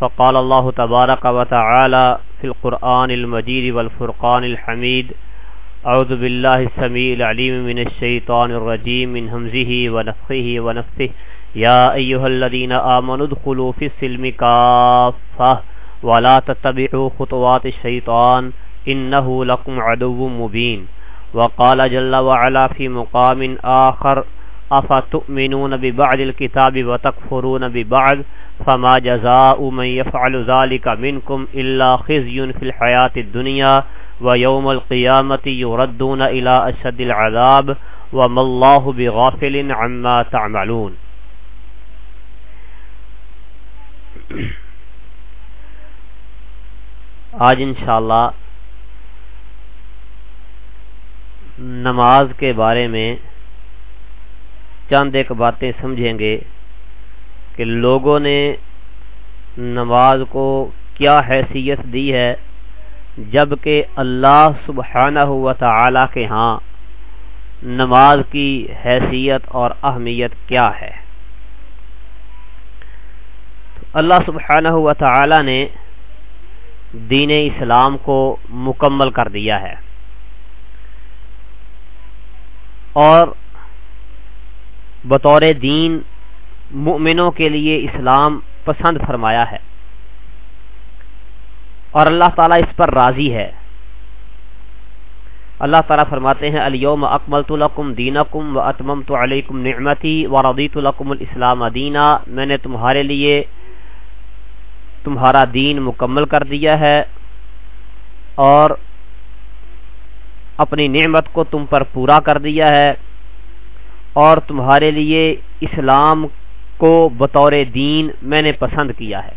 فقال الله تبارك وتعالى في القرآن المجيد والفرقان الحميد أعوذ بالله السميع العليم من الشيطان الرجيم من همزه ونفخه ونفثه يا أيها الذين آمنوا ادخلوا في السلم كافة ولا تتبعوا خطوات الشيطان إنه لكم عدو مبين وقال جل وعلا في مقام آخر أفتؤمنون ببعض الكتاب وتكفرون ببعض؟ فما جزاء من يفعل ذلك منكم إلا خزي في الحياة الدنيا ويوم القيامة يردون إلى أشد العذاب وما الله بغافل عما تعملون. آج انشاءاللہ نماز کے بارے میں چند ایک باتیں سمجھیں گے۔ کہ لوگوں نے نماز کو کیا حیثیت دی ہے جبکہ اللہ سبحانہ ہوا تعالی کے ہاں نماز کی حیثیت اور اہمیت کیا ہے۔ اللہ سبحانہ ہوا تعالی نے دین اسلام کو مکمل کر دیا ہے۔ اور بطور دین مؤمنوں کے لیے اسلام پسند فرمایا ہے۔ اور اللہ تعالیٰ اس پر راضی ہے۔ اللہ تعالیٰ فرماتے ہیں الیوم اکملت لکم دینکم و اتممت علیکم نعمتی و رضیت لکم الاسلام دینا۔ میں نے تمہارے لیے تمہارا دین مکمل کر دیا ہے اور اپنی نعمت کو تم پر پورا کر دیا ہے اور تمہارے لیے اسلام کو بطور دین میں نے پسند کیا ہے۔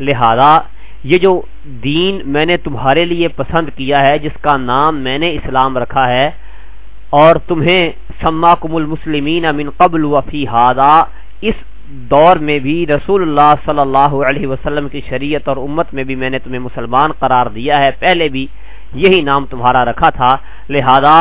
لہذا یہ جو دین میں نے تمہارے لیے پسند کیا ہے، جس کا نام میں نے اسلام رکھا ہے، اور تمہیں سماکم المسلمین من قبل وفی ہادا اس دور میں بھی رسول اللہ صلی اللہ علیہ وسلم کی شریعت اور امت میں بھی میں نے تمہیں مسلمان قرار دیا ہے۔ پہلے بھی یہی نام تمہارا رکھا تھا۔ لہذا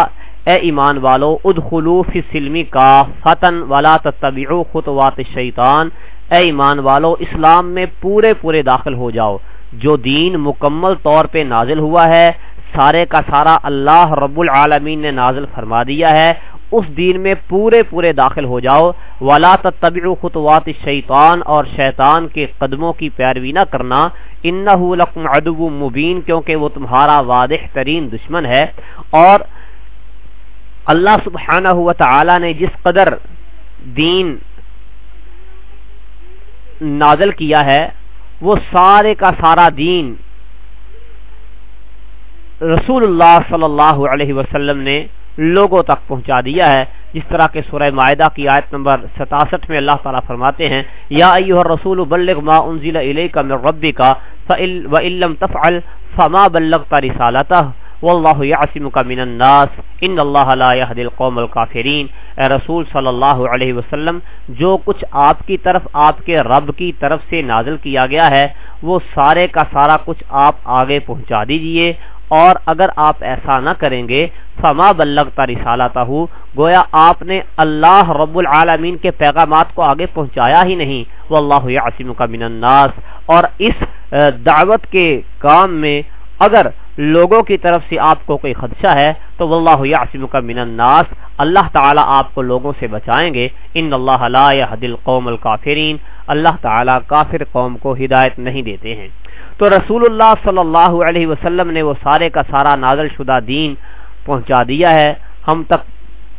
اے ایمان والو، ادخلو فی سلمی کا فتن والا تتبعو خطوات الشیطان۔ اے ایمان والو، اسلام میں پورے پورے داخل ہو جاؤ۔ جو دین مکمل طور پہ نازل ہوا ہے، سارے کا سارا اللہ رب العالمین نے نازل فرما دیا ہے۔ اس دین میں پورے پورے داخل ہو جاؤ۔ ولا تتبعوا خطوات الشیطان، اور شیطان کے قدموں کی پیروی نہ کرنا۔ انه لکم عدو مبین، کیونکہ وہ تمہارا واضح ترین دشمن ہے۔ اور اللہ سبحانہ ہوا تعالی نے جس قدر دین نازل کیا ہے، وہ سارے کا سارا دین رسول اللہ صلی اللہ علیہ وسلم نے لوگوں تک پہنچا دیا ہے۔ جس طرح کے سورہ معاہدہ کی آیت نمبر 67 میں اللہ تعالیٰ فرماتے ہیں، یا ایوہ الرسول بلغ ما انزل الیک من ربک وَإِن لَّمْ تَفْعَلْ فَمَا بَلَّغْتَ رِسَالَتَهُ۔ واللہ یعصمک من الناس، ان اللہ لا يهدي القوم الكافرین اے رسول صلی اللہ علیہ وسلم، جو کچھ آپ کی طرف، آپ کے رب کی طرف سے نازل کیا گیا ہے، وہ سارے کا سارا کچھ آپ آگے پہنچا دیجیے۔ اور اگر آپ ایسا نہ کریں گے، فما بلغتا رسالتا ہو گویا آپ نے اللہ رب العالمین کے پیغامات کو آگے پہنچایا ہی نہیں۔ واللہ یعصمک من الناس۔ اور اس دعوت کے کام میں اگر لوگوں کی طرف سے آپ کو کوئی خدشہ ہے، تو واللہ یعصمک من الناس، اللہ تعالی آپ کو لوگوں سے بچائیں گے۔ ان اللہ لا يهدي القوم الكافرین اللہ تعالی کافر قوم کو ہدایت نہیں دیتے ہیں۔ تو رسول اللہ صلی اللہ علیہ وسلم نے وہ سارے کا سارا نازل شدہ دین پہنچا دیا ہے، ہم تک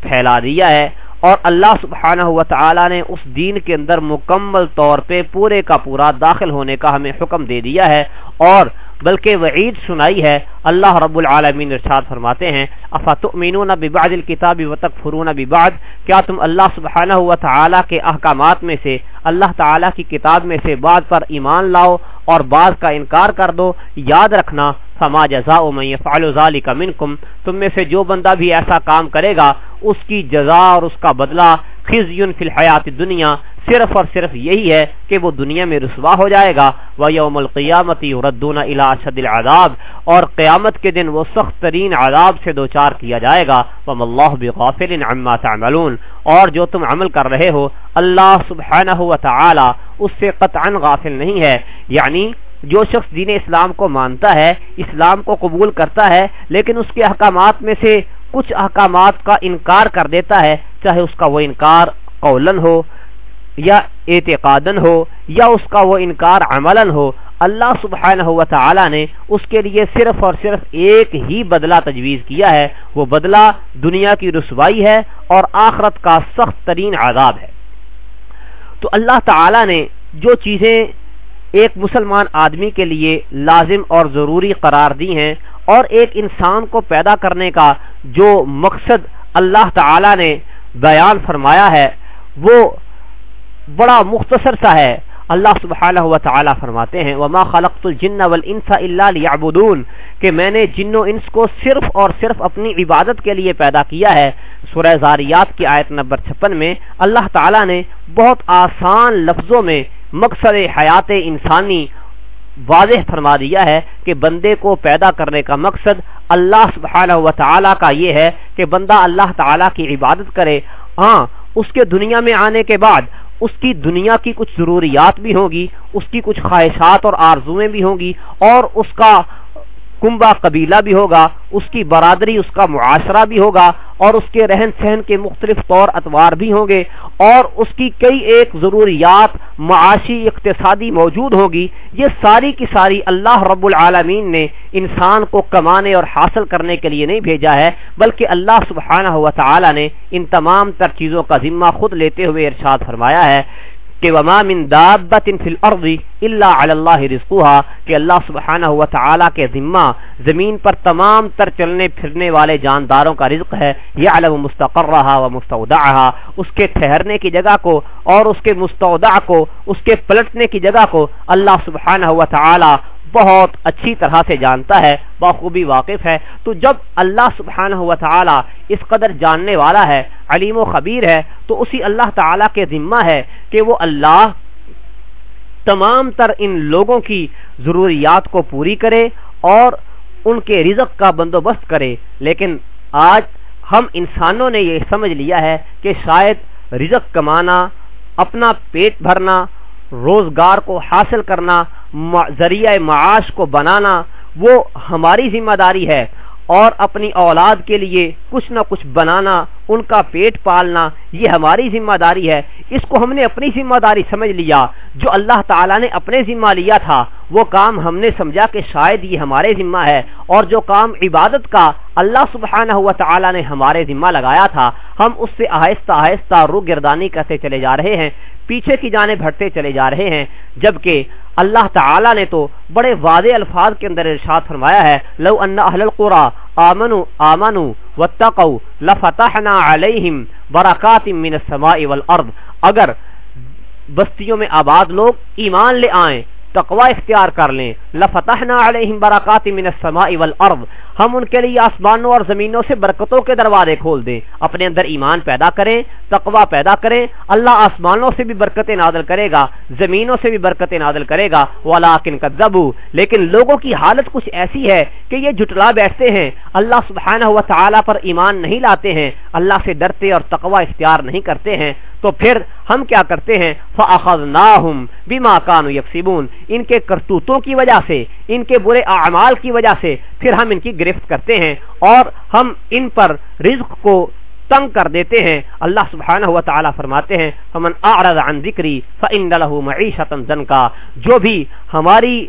پھیلا دیا ہے۔ اور اللہ سبحانہ و تعالی نے اس دین کے اندر مکمل طور پہ پورے کا پورا داخل ہونے کا ہمیں حکم دے دیا ہے۔ اور بلکہ وعید سنائی ہے، اللہ رب العالمین ارشاد فرماتے ہیں، افتؤمنون ببعض الكتاب وتکفرون ببعض؟ کیا تم اللہ سبحانہ و تعالی کے احکامات میں سے، اللہ تعالی کی کتاب میں سے بعض پر ایمان لاؤ اور بعض کا انکار کر دو؟ یاد رکھنا، فما جزاء من يفعل ذلك منكم تم میں سے جو بندہ بھی ایسا کام کرے گا، اس کی جزا اور اس کا بدلہ خزی فی الحیات دنیا، صرف اور صرف یہی ہے کہ وہ دنیا میں رسوا ہو جائے گا۔ وہ یوم القیامت ردون شد العذاب۔ اور قیامت کے دن وہ سخت ترین عذاب سے دوچار کیا جائے گا۔ وم اللہ بغافل عما تعملون۔ اور جو تم عمل کر رہے ہو، اللہ سبحانہ و تعالی اس سے قطعا غافل نہیں ہے۔ یعنی جو شخص دین اسلام کو مانتا ہے، اسلام کو قبول کرتا ہے، لیکن اس کے احکامات میں سے کچھ احکامات کا انکار کر دیتا ہے، چاہے اس کا وہ انکار قولن ہو یا اعتقادن ہو یا اس کا وہ انکار عملاً ہو، اللہ سبحانہ و تعالی نے اس کے لیے صرف اور صرف ایک ہی بدلہ تجویز کیا ہے۔ وہ بدلہ دنیا کی رسوائی ہے اور آخرت کا سخت ترین عذاب ہے۔ تو اللہ تعالی نے جو چیزیں ایک مسلمان آدمی کے لیے لازم اور ضروری قرار دی ہیں اور ایک انسان کو پیدا کرنے کا جو مقصد اللہ تعالی نے بیان فرمایا ہے، وہ بڑا مختصر سا ہے۔ اللہ سبحانہ و تعالی فرماتے ہیں، وما خلقت الجن والانس الا ليعبدون۔ کہ میں نے جن و انس کو صرف اور صرف اپنی عبادت کے لیے پیدا کیا ہے۔ سورہ زاریات کی آیت نمبر 56 میں اللہ تعالی نے بہت آسان لفظوں میں مقصد حیات انسانی واضح فرما دیا ہے کہ بندے کو پیدا کرنے کا مقصد اللہ سبحانہ و تعالی کا یہ ہے کہ بندہ اللہ تعالی کی عبادت کرے۔ ہاں اس کے دنیا میں آنے کے بعد اس کی دنیا کی کچھ ضروریات بھی ہوں گی، اس کی کچھ خواہشات اور آرزویں بھی ہوں گی اور اس کا کنبا قبیلہ بھی ہوگا، اس کی برادری، اس کا معاشرہ بھی ہوگا اور اس کے رہن سہن کے مختلف طور اتوار بھی ہوں گے اور اس کی کئی ایک ضروریات، معاشی اقتصادی موجود ہوگی۔ یہ ساری کی ساری اللہ رب العالمین نے انسان کو کمانے اور حاصل کرنے کے لیے نہیں بھیجا ہے، بلکہ اللہ سبحانہ و تعالی نے ان تمام تر چیزوں کا ذمہ خود لیتے ہوئے ارشاد فرمایا ہے۔ کہ وما من دابت فی الارض الا علی اللہ رزقها، کہ اللہ سبحانہ و تعالی کے ذمہ زمین پر تمام تر چلنے پھرنے والے جانداروں کا رزق ہے یعلم مستقرها و مستودعها اس کے ٹھہرنے کی جگہ کو اور اس کے مستودع کو، اس کے پلٹنے کی جگہ کو اللہ سبحانہ و تعالی بہت اچھی طرح سے جانتا ہے بخوبی واقف ہے۔ تو جب اللہ سبحانہ و تعالی اس قدر جاننے والا ہے، علیم و خبیر ہے، تو اسی اللہ تعالی کے ذمہ ہے کہ وہ اللہ تمام تر ان لوگوں کی ضروریات کو پوری کرے اور ان کے رزق کا بندوبست کرے۔ لیکن آج ہم انسانوں نے یہ سمجھ لیا ہے کہ شاید رزق کمانا، اپنا پیٹ بھرنا، روزگار کو حاصل کرنا ذریعہ معاش کو بنانا وہ ہماری ذمہ داری ہے اور اپنی اولاد کے لیے کچھ نہ کچھ بنانا، ان کا پیٹ پالنا، یہ ہماری ذمہ داری ہے۔ اس کو ہم نے اپنی ذمہ داری سمجھ لیا، جو اللہ تعالیٰ نے اپنے ذمہ لیا تھا۔ وہ کام ہم نے سمجھا کہ شاید یہ ہمارے ذمہ ہے۔ اور جو کام عبادت کا اللہ سبحانہ ہوا تعالیٰ نے ہمارے ذمہ لگایا تھا، ہم اس سے آہستہ آہستہ رو گردانی کرتے چلے جا رہے ہیں۔ پیچھے کی جانب ہٹتے چلے جا رہے ہیں، جبکہ اللہ تعالی نے تو بڑے واضح الفاظ کے اندر ارشاد فرمایا ہے، لو ان اہل القرى امنوا امنوا واتقوا لفتحنا عليهم برکات من السماء والارض۔ اگر بستیوں میں آباد لوگ ایمان لے آئیں تقوی اختیار کر لیں۔ لفتحنا علیہم برکات من السماء والارض۔ ہم ان کے لیے آسمانوں اور زمینوں سے برکتوں کے دروازے کھول دیں۔ اپنے اندر ایمان پیدا کریں، تقوی پیدا کریں۔ اللہ آسمانوں سے بھی برکتیں نازل کرے گا، زمینوں سے بھی برکتیں نازل کرے گا۔ ولیکن کذبوا لیکن لوگوں کی حالت کچھ ایسی ہے کہ یہ جھٹلا بیٹھتے ہیں۔ اللہ سبحانہ و تعالی پر ایمان نہیں لاتے ہیں۔ اللہ سے ڈرتے اور تقوی اختیار نہیں کرتے ہیں۔ تو پھر ہم کیا کرتے ہیں؟ فاخذناہم بما كانوا يكسبون۔ ان کے کرتوتوں کی وجہ سے، ان کے برے اعمال کی وجہ سے پھر ہم ان کی گرفت کرتے ہیں اور ہم ان پر رزق کو تنگ کر دیتے ہیں۔ اللہ سبحانہ و تعالی فرماتے ہیں، فمن اعرض عن ذکری فان له معیشتا ضنکا جو بھی ہماری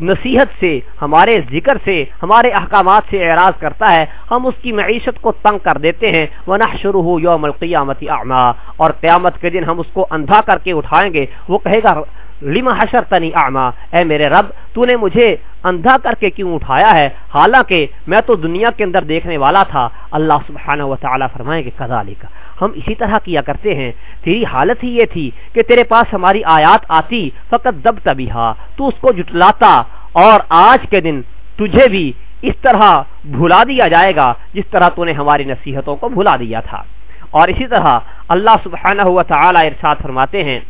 نصیحت سے، ہمارے ذکر سے، ہمارے احکامات سے اعراض کرتا ہے، ہم اس کی معیشت کو تنگ کر دیتے ہیں۔ ونحشره یوم القیامت اعما اور قیامت کے دن ہم اس کو اندھا کر کے اٹھائیں گے۔ وہ کہے گا لما حشر تنی آما اے میرے رب، تو نے مجھے اندھا کر کے کیوں اٹھایا ہے؟ حالانکہ میں تو دنیا کے اندر دیکھنے والا تھا۔ اللہ سبحانہ و تعالیٰ فرمائیں کہ کذالک۔ ہم اسی طرح کیا کرتے ہیں۔ تیری حالت ہی یہ تھی کہ تیرے پاس ہماری آیات آتی، فقط دب تبھی تو اس کو جٹلاتا، اور آج کے دن تجھے بھی اس طرح بھلا دیا جائے گا جس طرح تو نے ہماری نصیحتوں کو بھلا دیا تھا۔ اور اسی طرح اللہ سبحانہ ہوا تعالی ارشاد فرماتے ہیں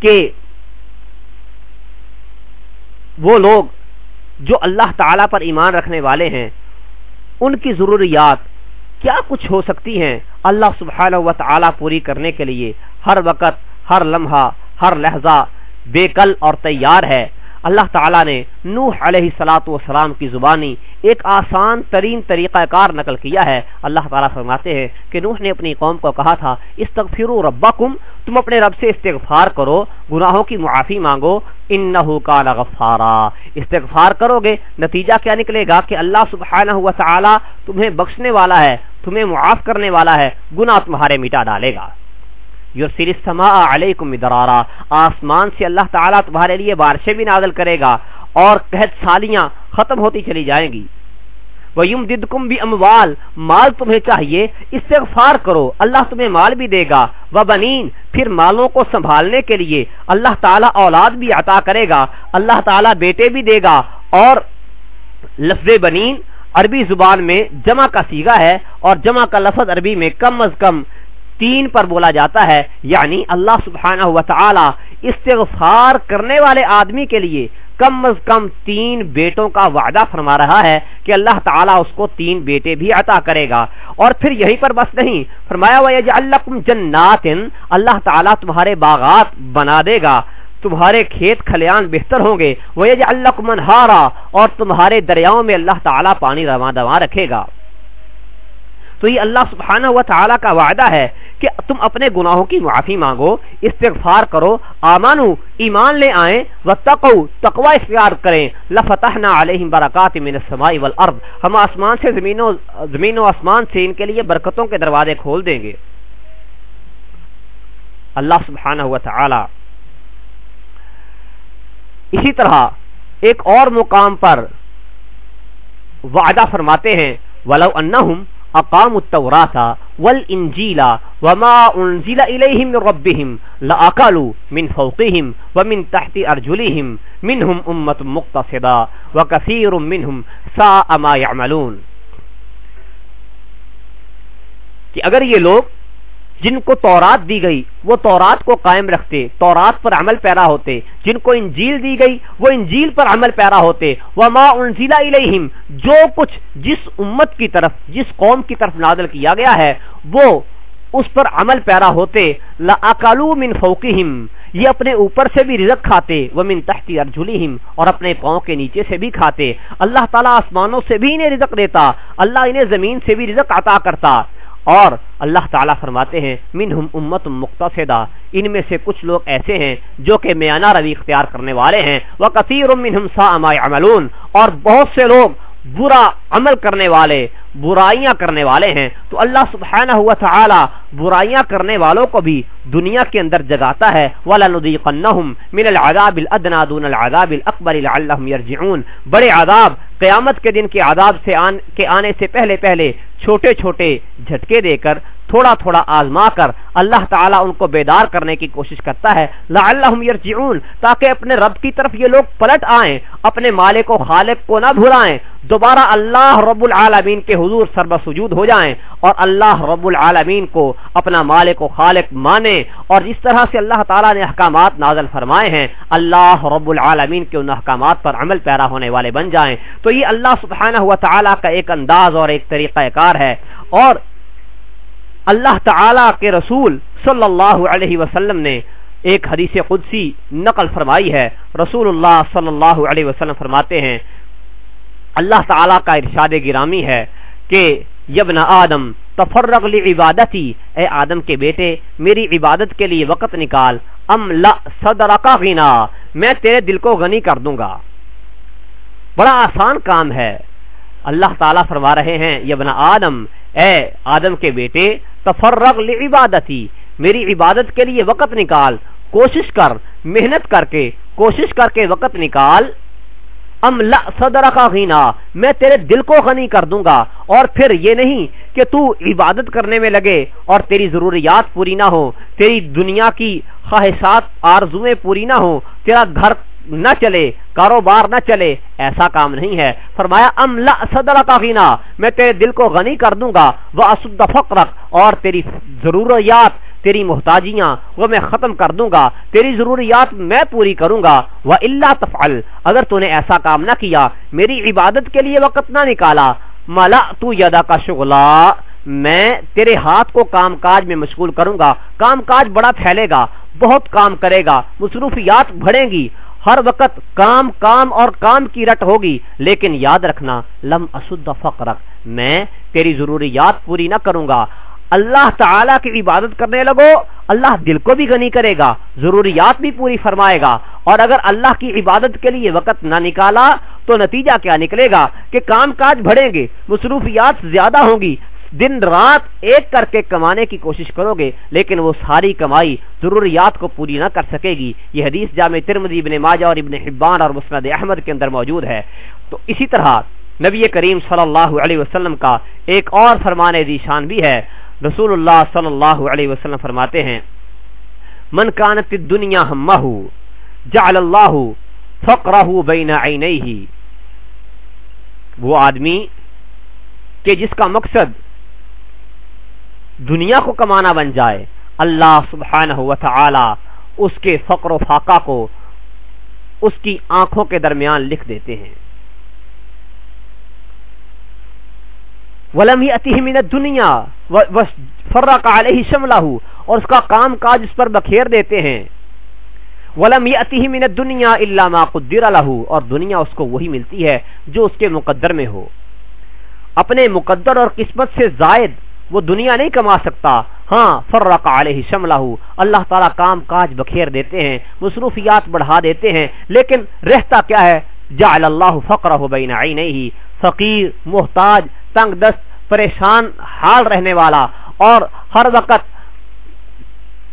کہ وہ لوگ جو اللہ تعالی پر ایمان رکھنے والے ہیں، ان کی ضروریات کیا کچھ ہو سکتی ہیں؟ اللہ سبحانہ و تعالی پوری کرنے کے لیے ہر وقت، ہر لمحہ، ہر لہجہ بے کل اور تیار ہے۔ اللہ تعالیٰ نے نوح علیہ سلاۃ والسلام کی زبانی ایک آسان ترین طریقہ کار نقل کیا ہے۔ اللہ تعالیٰ فرماتے ہیں کہ نوح نے اپنی قوم کو کہا تھا، استغفروا ربکم، تم اپنے رب سے استغفار کرو، گناہوں کی معافی مانگو، انہو کان غفارا۔ استغفار کرو گے، نتیجہ کیا نکلے گا؟ کہ اللہ سبحانہ و تعالی تمہیں بخشنے والا ہے۔ تمہیں معاف کرنے والا ہے، گناہ تمہارے مٹا ڈالے گا۔ یرسل السماء علیکم مدرارا، آسمان سے اللہ تعالیٰ تمہارے لیے بارشیں بھی نازل کرے گا اور قحط سالیاں ختم ہوتی چلی جائیں گی۔ وَيُمْدِدْكُمْ بِأَمْوَالِ، مال تمہیں چاہیے، استغفار کرو، اللہ تمہیں مال بھی دے گا۔ وَبَنِينَ، پھر مالوں کو سنبھالنے کے لیے اللہ تعالیٰ اولاد بھی عطا کرے گا، اللہ تعالیٰ بیٹے بھی دے گا اور لفظ بنین عربی زبان میں جمع کا سیگا ہے اور جمع کا لفظ عربی میں کم از کم تین پر بولا جاتا ہے یعنی اللہ سبحانہ و تعالی استغفار کرنے والے آدمی کے لیے کم از کم تین بیٹوں کا وعدہ فرما رہا ہے کہ اللہ تعالیٰ اس کو تین بیٹے بھی عطا کرے گا۔ اور پھر یہیں پر بس نہیں، فرمایا وَيَجْعَلَّكُمْ جَنَّاتٍ، اللہ تعالیٰ تمہارے باغات بنا دے گا۔ تمہارے کھیت کھلیان بہتر ہوں گے۔ وَيَجْعَلَّكُمْ مَنْهَارًا اور تمہارے دریاؤں میں اللہ تعالیٰ پانی رواں دواں رکھے گا۔ تو یہ اللہ سبحانہ و تعالی کا وعدہ ہے کہ تم اپنے گناہوں کی معافی مانگو، استغفار کرو، آمانو، ایمان لے آئیں وتقو تقوی اختیار کریں۔ لفتحنا علیہم برکات من السماء والارض ہم آسمان سے زمین و زمین و آسمان سے ان کے لیے برکتوں کے دروازے کھول دیں گے۔ اللہ سبحانہ و تعالی اسی طرح ایک اور مقام پر وعدہ فرماتے ہیں، ولو انہم اقام التوراة والانجیل وما انزل الیہم من ربهم لاکلوا من فوقهم ومن تحت ارجلهم منهم امت مقتصدا وكثير منهم ساء ما يعملون۔ کہ اگر یہ لوگ جن کو تورات دی گئی، وہ تورات کو قائم رکھتے، تورات پر عمل پیرا ہوتے۔ جن کو انجیل دی گئی، وہ انجیل پر عمل پیرا ہوتے۔ وما انزلا الیہم جو کچھ جس امت کی طرف، جس قوم کی طرف نازل کیا گیا ہے، وہ اس پر عمل پیرا ہوتے۔ لاکلوا من فوقہم یہ اپنے اوپر سے بھی رزق کھاتے۔ وہ من تحتی ارجلہم اور اپنے پاؤں کے نیچے سے بھی کھاتے۔ اللہ تعالیٰ آسمانوں سے بھی انہیں رزق دیتا۔ اللہ انہیں زمین سے بھی رزق عطا کرتا۔ اور اللہ تعالیٰ فرماتے ہیں، منہم امت مقتصدہ۔ ان میں سے کچھ لوگ ایسے ہیں جو کہ میانہ روی اختیار کرنے والے ہیں۔ وہ کثیر منہم عملون اور بہت سے لوگ برا عمل کرنے والے، برائیاں کرنے والے ہیں۔ تو اللہ سبحانہ ہوا تعالی برائیاں کرنے والوں کو بھی دنیا کے اندر جگاتا ہے۔ وَلَنُذِيقَنَّهُمْ مِنَ الْعَذَابِ الْأَدْنَى دُونَ الْعَذَابِ الْأَكْبَرِ لَعَلَّهُمْ يَرْجِعُونَ۔ بڑے عذاب قیامت کے دن کے عذاب سے آن کے آنے سے پہلے پہلے چھوٹے چھوٹے جھٹکے دے کر تھوڑا تھوڑا آزما کر اللہ تعالیٰ ان کو بیدار کرنے کی کوشش کرتا ہے۔ لعلہم یرجعون، تاکہ اپنے رب کی طرف یہ لوگ پلٹ آئیں، اپنے مالک و خالق کو نہ بھلائیں۔ دوبارہ اللہ رب العالمین کے حضور سربسجود ہو جائیں اور اللہ رب العالمین کو اپنا مالک و خالق مانے اور جس طرح سے اللہ تعالیٰ نے احکامات نازل فرمائے ہیں۔ اللہ رب العالمین کے ان احکامات پر عمل پیرا ہونے والے بن جائیں۔ تو یہ اللہ سبحانہ ہوا تعالیٰ کا ایک انداز اور ایک طریقہ کار ہے۔ اور اللہ تعالی کے رسول صلی اللہ علیہ وسلم نے ایک حدیث قدسی نقل فرمائی ہے۔ رسول اللہ صلی اللہ علیہ وسلم فرماتے ہیں، اللہ تعالی کا ارشاد گرامی ہے کہ یبن آدم تفرغ عبادتی اے آدم کے بیٹے، میری عبادت کے لیے وقت نکال۔ ام لا صدرکا غنا۔ میں تیرے دل کو غنی کر دوں گا۔ بڑا آسان کام ہے۔ اللہ تعالیٰ فرما رہے ہیں یبن آدم، اے آدم کے بیٹے تفرغ لعبادتی، میری عبادت کے لیے وقت نکال، کوشش کر، محنت کر کے، کوشش کر کے وقت نکال۔ ام لا صدر کا غینا میں تیرے دل کو غنی کر دوں گا، اور پھر یہ نہیں کہ تو عبادت کرنے میں لگے اور تیری ضروریات پوری نہ ہو تیری دنیا کی خواہشات آرزویں پوری نہ ہو تیرا گھر نہ چلے، کاروبار نہ چلے، ایسا کام نہیں ہے۔ فرمایا، ام لا صدر کا غینا، میں تیرے دل کو غنی کر دوں گا، وہ اسد فقرق اور تیری ضروریات، تیری محتاجیاں، وہ میں ختم کر دوں گا، تیری ضروریات میں پوری کروں گا۔ وہ اللہ تفعل، اگر تو نے ایسا کام نہ کیا، میری عبادت کے لیے وقت نہ نکالا۔ ملا تو یدا کا شغلہ میں تیرے ہاتھ کو کام کاج میں مشغول کروں گا۔ کام کاج بڑا پھیلے گا، بہت کام کرے گا، مصروفیات بڑھیں گی ہر وقت کام کام اور کام کی رٹ ہوگی، لیکن یاد رکھنا، لم اسد فقرک، میں تیری ضروریات پوری نہ کروں گا۔ اللہ تعالی کی عبادت کرنے لگو، اللہ دل کو بھی غنی کرے گا، ضروریات بھی پوری فرمائے گا۔ اور اگر اللہ کی عبادت کے لیے وقت نہ نکالا، تو نتیجہ کیا نکلے گا؟ کہ کام کاج بڑھیں گے، مصروفیات زیادہ ہوں گی دن رات ایک کر کے کمانے کی کوشش کرو گے، لیکن وہ ساری کمائی ضروریات کو پوری نہ کر سکے گی۔ یہ حدیث جامع ترمدی ابن ماجہ اور ابن حبان اور مسند احمد کے اندر موجود ہے۔ تو اسی طرح نبی کریم صلی اللہ علیہ وسلم کا ایک اور فرمان شان بھی ہے۔ رسول اللہ صلی اللہ علیہ وسلم فرماتے ہیں، من کانت دنیا ہمہ، جعل اللہ فقرہ بین عینیہ. وہ آدمی کہ جس کا مقصد دنیا کو کمانا بن جائے، اللہ سبحانہ و تعالی اس کے فقر و فاقہ کو اس کی آنکھوں کے درمیان لکھ دیتے ہیں۔ ولم یاتیہ من الدنیا فرق علیہ شملہ اور اس کا کام کاج اس پر بکھیر دیتے ہیں۔ ولم یاتیہ من الدنیا الا ما قدر له اور دنیا اس کو وہی ملتی ہے جو اس کے مقدر میں ہو۔ اپنے مقدر اور قسمت سے زائد وہ دنیا نہیں کما سکتا۔ ہاں فرق علیہ شملہ۔ اللہ تعالیٰ کام کاج بکھیر دیتے ہیں، مصروفیات بڑھا دیتے ہیں، لیکن رہتا کیا ہے؟ جعل اللہ فقرہ بین عینیہ۔ فقیر، محتاج، تنگ دست، پریشان حال رہنے والا اور ہر وقت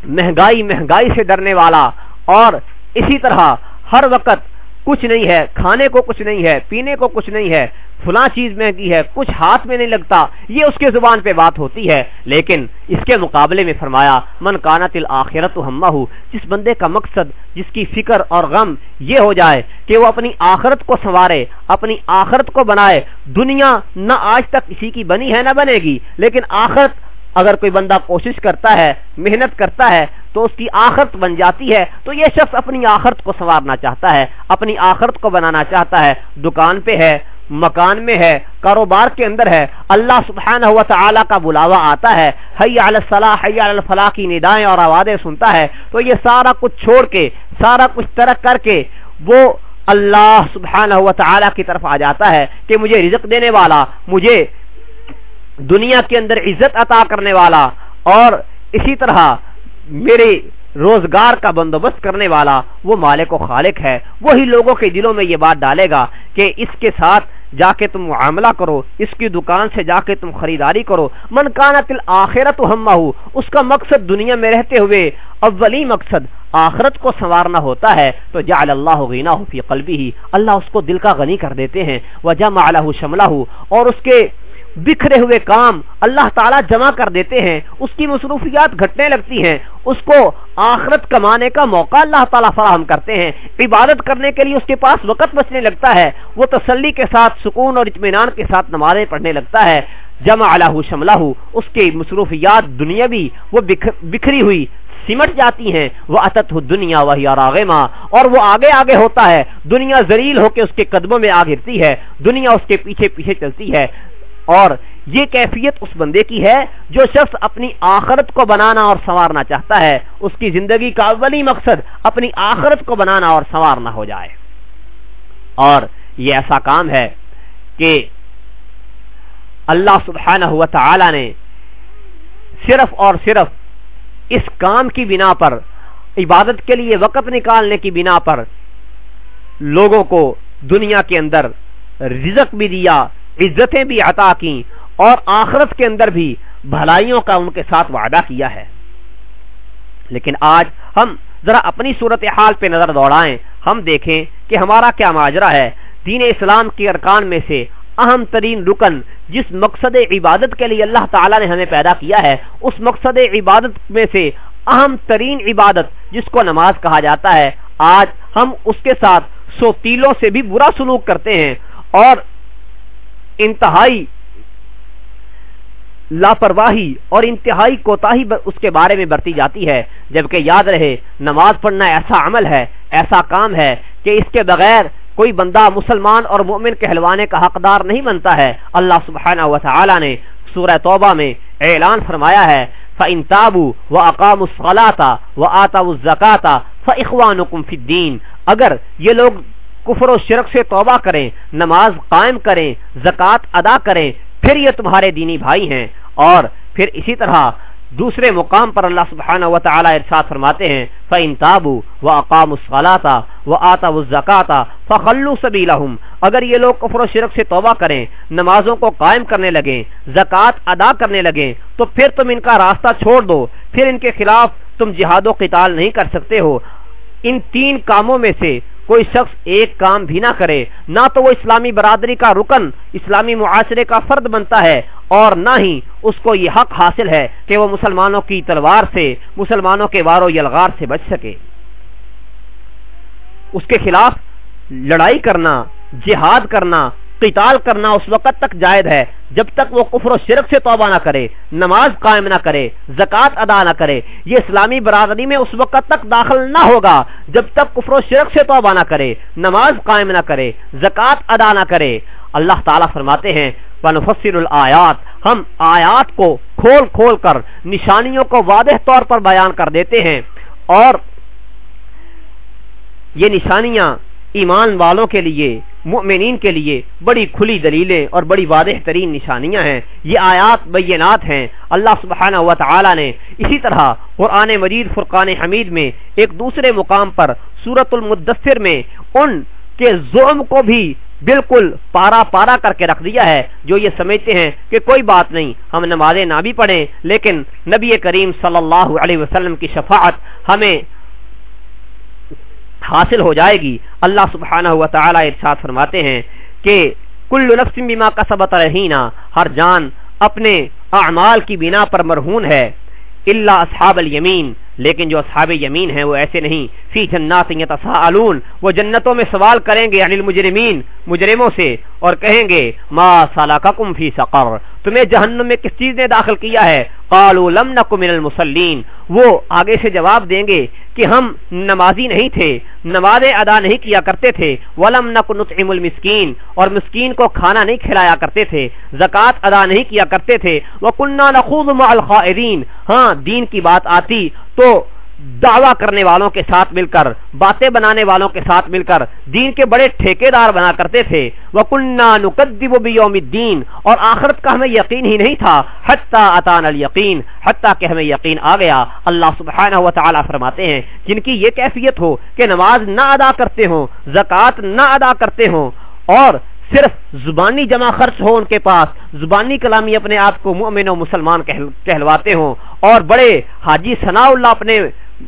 مہنگائی مہنگائی سے ڈرنے والا۔ اور اسی طرح ہر وقت کچھ نہیں ہے، کھانے کو کچھ نہیں ہے، پینے کو کچھ نہیں ہے، فلاں چیز مہنگی ہے، کچھ ہاتھ میں نہیں لگتا، یہ اس کے زبان پہ بات ہوتی ہے۔ لیکن اس کے مقابلے میں فرمایا، من کانا تل آخرت ہما جس بندے کا مقصد، جس کی فکر اور غم یہ ہو جائے کہ وہ اپنی آخرت کو سنوارے، اپنی آخرت کو بنائے، دنیا نہ آج تک کسی کی بنی ہے نہ بنے گی، لیکن آخرت اگر کوئی بندہ کوشش کرتا ہے، محنت کرتا ہے تو اس کی آخرت بن جاتی ہے، تو یہ شخص اپنی آخرت کو سنوارنا چاہتا ہے، اپنی آخرت کو بنانا چاہتا ہے۔ دکان پہ ہے، مکان میں ہے، کاروبار کے اندر ہے، اللہ سبحانہ و تعالی کا بلاوا آتا ہے۔ حی علی الصلاح، حی علی الفلاح کی ندائیں اور آوازیں سنتا ہے۔ تو یہ سارا کچھ چھوڑ کے، سارا کچھ ترک کر کے وہ اللہ سبحانہ و تعالی کی طرف آ جاتا ہے کہ مجھے رزق دینے والا، مجھے دنیا کے اندر عزت عطا کرنے والا اور اسی طرح میرے روزگار کا بندوبست کرنے والا وہ مالک و خالق ہے۔ وہی لوگوں کے دلوں میں یہ بات ڈالے گا کہ اس کے ساتھ جا کے تم معاملہ کرو، اس کی دکان سے جا کے تم خریداری کرو۔ من کانا تل آخرت ہم اس کا مقصد دنیا میں رہتے ہوئے اولی مقصد آخرت کو سنوارنا ہوتا ہے۔ تو جعل اللہ غینا فی قلبی ہی اللہ اس کو دل کا غنی کر دیتے ہیں۔ وجہ مالہ شملہ، اور اس کے بکھرے ہوئے کام اللہ تعالیٰ جمع کر دیتے ہیں، اس کی مصروفیات گھٹنے لگتی ہیں، اس کو آخرت کمانے کا موقع اللہ تعالیٰ فراہم کرتے ہیں۔ عبادت کرنے کے لیے اس کے پاس وقت بچنے لگتا ہے، وہ تسلی کے ساتھ، سکون اور اطمینان کے ساتھ نمازیں پڑھنے لگتا ہے۔ جمع اللہ شملہ اس کی مصروفیات دنیا بھی وہ بکھری ہوئی سمٹ جاتی ہیں۔ وہ اتت دنیا وہی اور آگے ماں اور وہ آگے آگے ہوتا ہے۔ دنیا زریل ہو کے اس کے قدموں میں آ گرتی ہے۔ دنیا اس کے پیچھے پیچھے چلتی ہے۔ اور یہ کیفیت اس بندے کی ہے جو شخص اپنی آخرت کو بنانا اور سنوارنا چاہتا ہے۔ اس کی زندگی کا اولی مقصد اپنی آخرت کو بنانا اور سنوارنا ہو جائے۔ اور یہ ایسا کام ہے کہ اللہ سبحانہ ہوا تعالی نے صرف اور صرف اس کام کی بنا پر، عبادت کے لیے وقت نکالنے کی بنا پر لوگوں کو دنیا کے اندر رزق بھی دیا عزتیں بھی عطا کی اور آخرت کے اندر بھی بھلائیوں کا ان کے ساتھ وعدہ کیا ہے۔ لیکن آج ہم ذرا اپنی صورت حال پہ نظر دوڑائیں، ہم دیکھیں کہ ہمارا کیا ماجرا ہے۔ دین اسلام کے ارکان میں سے اہم ترین رکن جس مقصد عبادت کے لیے اللہ تعالیٰ نے ہمیں پیدا کیا ہے، اس مقصد عبادت میں سے اہم ترین عبادت جس کو نماز کہا جاتا ہے۔ آج ہم اس کے ساتھ سوتیلوں سے بھی برا سلوک کرتے ہیں اور انتہائی لاپرواہی اور انتہائی کوتاہی اس کے بارے میں برتی جاتی ہے، جبکہ یاد رہے، نماز پڑھنا ایسا عمل ہے، ایسا کام ہے کہ اس کے بغیر کوئی بندہ مسلمان اور مومن کہلوانے کا حقدار نہیں بنتا ہے۔ اللہ سبحانہ و تعالی نے سورہ توبہ میں اعلان فرمایا ہے، فَإِن تَابُوا وَأَقَامُوا الصَّلَاةَ وَآتَوُا الزَّكَاةَ فَإِخْوَانُكُمْ فِي الدِّينِ۔ اگر یہ لوگ کفر و شرک سے توبہ کریں، نماز قائم کریں، زکوٰۃ ادا کریں، پھر یہ تمہارے دینی بھائی ہیں۔ اور پھر اسی طرح دوسرے مقام پر اللہ سبحانہ و تعالی ارشاد فرماتے ہیں فعن تابو فَإِن تَابُوا وَأَقَامُوا الصَّلَاةَ وَآتَوُا الزَّكَاةَ فَخَلُّوا سَبِيلَهُمْ۔ اگر یہ لوگ کفر و شرک سے توبہ کریں، نمازوں کو قائم کرنے لگیں، زکوٰۃ ادا کرنے لگیں، تو پھر تم ان کا راستہ چھوڑ دو۔ پھر ان کے خلاف تم جہاد و قتال نہیں کر سکتے ہو۔ ان تین کاموں میں سے کوئی شخص ایک کام بھی نہ کرے، نہ تو وہ اسلامی برادری کا رکن، اسلامی معاشرے کا فرد بنتا ہے، اور نہ ہی اس کو یہ حق حاصل ہے کہ وہ مسلمانوں کی تلوار سے، مسلمانوں کے وارو یلغار سے بچ سکے۔ اس کے خلاف لڑائی کرنا، جہاد کرنا قتال کرنا اس وقت تک جائز ہے، جب تک وہ کفر و شرک سے توبہ نہ کرے، نماز قائم نہ کرے، زکوٰۃ ادا نہ کرے، یہ اسلامی برادری میں اس وقت تک داخل نہ ہوگا، جب تک کفر و شرک سے توبہ نہ کرے، نماز قائم نہ کرے، زکوٰۃ ادا نہ کرے۔ اللہ تعالیٰ فرماتے ہیں ونفسر الآیات ہم آیات کو کھول کھول کر، نشانیوں کو واضح طور پر بیان کر دیتے ہیں، اور یہ نشانیاں ایمان والوں کے لیے مؤمنین کے لیے بڑی کھلی دلیلیں اور بڑی واضح ترین نشانیاں ہیں۔ یہ آیات بینات ہیں۔ اللہ سبحانہ و تعالی نے اسی طرح قرآن مجید، فرقان حمید میں ایک دوسرے مقام پر سورت المدثر میں ان کے ظلم کو بھی بالکل پارا پارا کر کے رکھ دیا ہے۔ جو یہ سمجھتے ہیں کہ کوئی بات نہیں، ہم نمازیں نہ بھی پڑھیں، لیکن نبی کریم صلی اللہ علیہ وسلم کی شفاعت ہمیں حاصل ہو جائے گی۔ اللہ سبحانہ و تعالی ارشاد فرماتے ہیں کہ کل نفس بما کسبت رہینا، ہر جان اپنے اعمال کی بنا پر مرہون ہے اللہ اصحاب الیمین۔ لیکن جو اصحاب یمین ہیں وہ ایسے نہیں فی جنات یتساءلون، وہ جنتوں میں سوال کریں گے عن المجرمین، مجرموں سے، اور کہیں گے، ما سلککم فی سقر تمہیں جہنم میں کس چیز نے داخل کیا ہے؟ قالوا لم نکن من المصلین۔ وہ آگے سے جواب دیں گے کہ ہم نمازی نہیں تھے، نمازیں ادا نہیں کیا کرتے تھے، ولم نکن نطعم المسکین۔ اور مسکین کو کھانا نہیں کھلایا کرتے تھے، زکوٰۃ ادا نہیں کیا کرتے تھے۔ وکنا نخوض مع الخائرین ہاں دین کی بات آتی تو دعویٰ کرنے والوں کے ساتھ مل کر، باتیں بنانے والوں کے ساتھ مل کر دین کے بڑے ٹھیکے دار بنا کرتے تھے۔ وہ کنہ نقدب بیوم الدین اور آخرت کا ہمیں یقین ہی نہیں تھا۔ حتیٰ اطان الیقین حتیٰ کہ ہمیں یقین آ گیا۔ اللہ سبحانہ و تعالیٰ فرماتے ہیں، جن کی یہ کیفیت ہو کہ نماز نہ ادا کرتے ہوں، زکوٰۃ نہ ادا کرتے ہوں، اور صرف زبانی جمع خرچ ہو ان کے پاس، زبانی کلامی اپنے آپ کو مؤمن و مسلمان کہلواتے ہوں، اور بڑے حاجی ثناء اللہ اپنے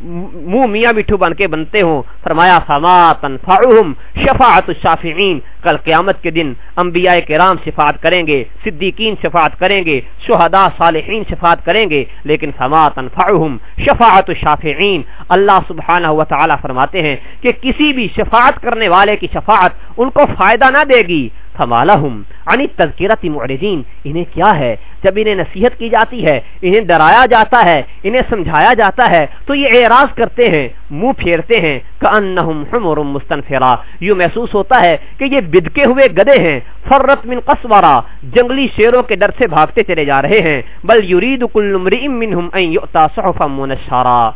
منہ میاں مٹھو بن کے بنتے ہوں۔ فرمایا فما تنفعهم شفاعت الشافعین کل قیامت کے دن انبیاء کرام شفاعت کریں گے، صدیقین شفاعت کریں گے، شہداء صالحین شفاعت کریں گے۔ لیکن فما تنفعهم شفاعت الشافعین اللہ سبحانہ و تعالی فرماتے ہیں کہ کسی بھی شفاعت کرنے والے کی شفاعت ان کو فائدہ نہ دے گی۔ فمالہم عنی تذکرت معرضین انہیں کیا ہے؟ جب انہیں نصیحت کی جاتی ہے، انہیں ڈرایا جاتا ہے، انہیں سمجھایا جاتا ہے، تو یہ اعراض کرتے ہیں، منہ پھیرتے ہیں کانہم حمر مستنفرا۔ یوں محسوس ہوتا ہے کہ یہ بدکے ہوئے گدے ہیں۔ فرت من قصورا۔ جنگلی شیروں کے ڈر سے بھاگتے چلے جا رہے ہیں۔ بل یرید کل امرئ منہم ان یؤتا صحفا منشرا۔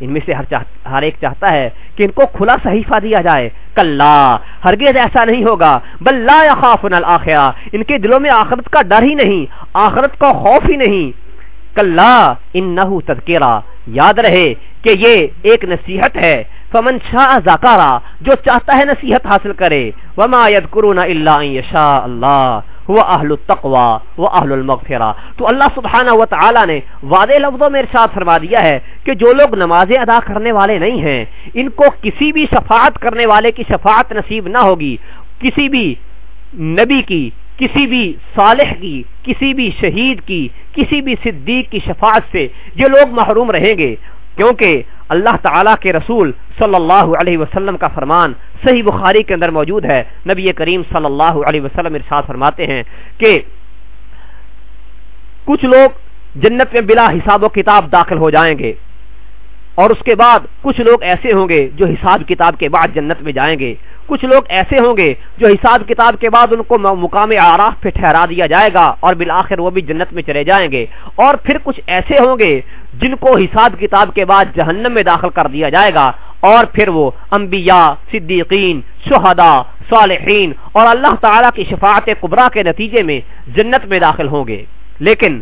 ان میں سے ہر, ہر ایک چاہتا ہے کہ ان کو کھلا صحیفہ دیا جائے۔ کلا ہرگز ایسا نہیں ہوگا۔ بل لا یخافن الاخرہ۔ ان کے دلوں میں آخرت کا ڈر ہی نہیں آخرت کا خوف ہی نہیں۔ کلا انہو تذکرہ۔ یاد رہے کہ یہ ایک نصیحت ہے۔ فمن شاء ذکارا جو چاہتا ہے نصیحت حاصل کرے۔ وما یذکرون الا ان یشاء اللہ۔ وہ اہل التقوا وہ اہل المغفرہ تو اللہ سبحانہ و تعالی نے واضح لفظوں میں ارشاد فرما دیا ہے کہ جو لوگ نمازیں ادا کرنے والے نہیں ہیں، ان کو کسی بھی شفاعت کرنے والے کی شفاعت نصیب نہ ہوگی۔ کسی بھی نبی کی، کسی بھی صالح کی، کسی بھی شہید کی، کسی بھی صدیق کی شفاعت سے یہ لوگ محروم رہیں گے کیونکہ اللہ تعالیٰ کے رسول صلی اللہ علیہ وسلم کا فرمان صحیح بخاری کے اندر موجود ہے۔ نبی کریم صلی اللہ علیہ وسلم ارشاد فرماتے ہیں کہ کچھ لوگ جنت میں بلا حساب و کتاب داخل ہو جائیں گے اور اس کے بعد کچھ لوگ ایسے ہوں گے جو حساب کتاب کے بعد جنت میں جائیں گے۔ کچھ لوگ ایسے ہوں گے جو حساب کتاب کے بعد ان کو مقام آراف پہ ٹھہرا دیا جائے گا اور بالآخر وہ بھی جنت میں چلے جائیں گے۔ اور پھر کچھ ایسے ہوں گے جن کو حساب کتاب کے بعد جہنم میں داخل کر دیا جائے گا، اور پھر وہ انبیاء، صدیقین، شہداء، صالحین اور اللہ تعالیٰ کی شفاعت قبرا کے نتیجے میں جنت میں داخل ہوں گے۔ لیکن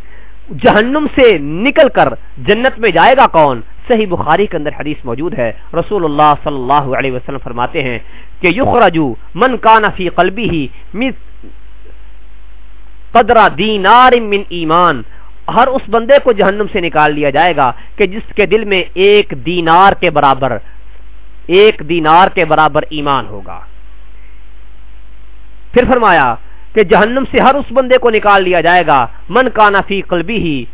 جہنم سے نکل کر جنت میں جائے گا کون؟ صحیح بخاری کے اندر حدیث موجود ہے۔ رسول اللہ صلی اللہ علیہ وسلم فرماتے ہیں کہ یخرجو من کان فی قلبی ہی قدرہ دینار من ایمان۔ ہر اس بندے کو جہنم سے نکال لیا جائے گا کہ جس کے دل میں ایک دینار کے برابر، ایک دینار کے برابر ایمان ہوگا۔ پھر فرمایا کہ جہنم سے ہر اس بندے کو نکال لیا جائے گا۔ من کانا فی قلبی ہی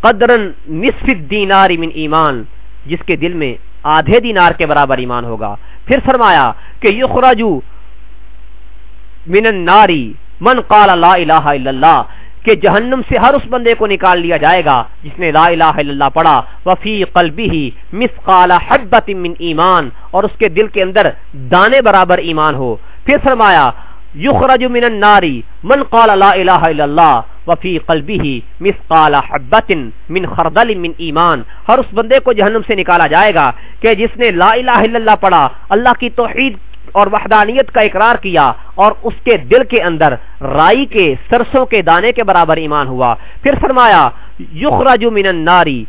قدرن نصف دینار من ایمان، جس کے دل میں آدھے دینار کے برابر ایمان ہوگا۔ پھر فرمایا کہ یخرجو من الناری من قال لا الہ الا اللہ کہ جہنم سے ہر اس بندے کو نکال لیا جائے گا جس نے لا الہ الا اللہ پڑھا وفی قلبی ہی مسقال حبت من ایمان، اور اس کے دل کے اندر دانے برابر ایمان ہو۔ پھر فرمایا، یخرج من الناری من قال لا الہ الا اللہ وفی قلبی مسقال حبت من خردل من ایمان۔ ہر اس بندے کو جہنم سے نکالا جائے گا کہ جس نے لا الہ الا اللہ پڑھا، اللہ کی توحید اور وحدانیت کا اقرار کیا اور اس کے دل کے اندر رائی کے سرسوں کے دانے کے برابر ایمان ہوا۔ پھر فرمایا یخرج من الناری،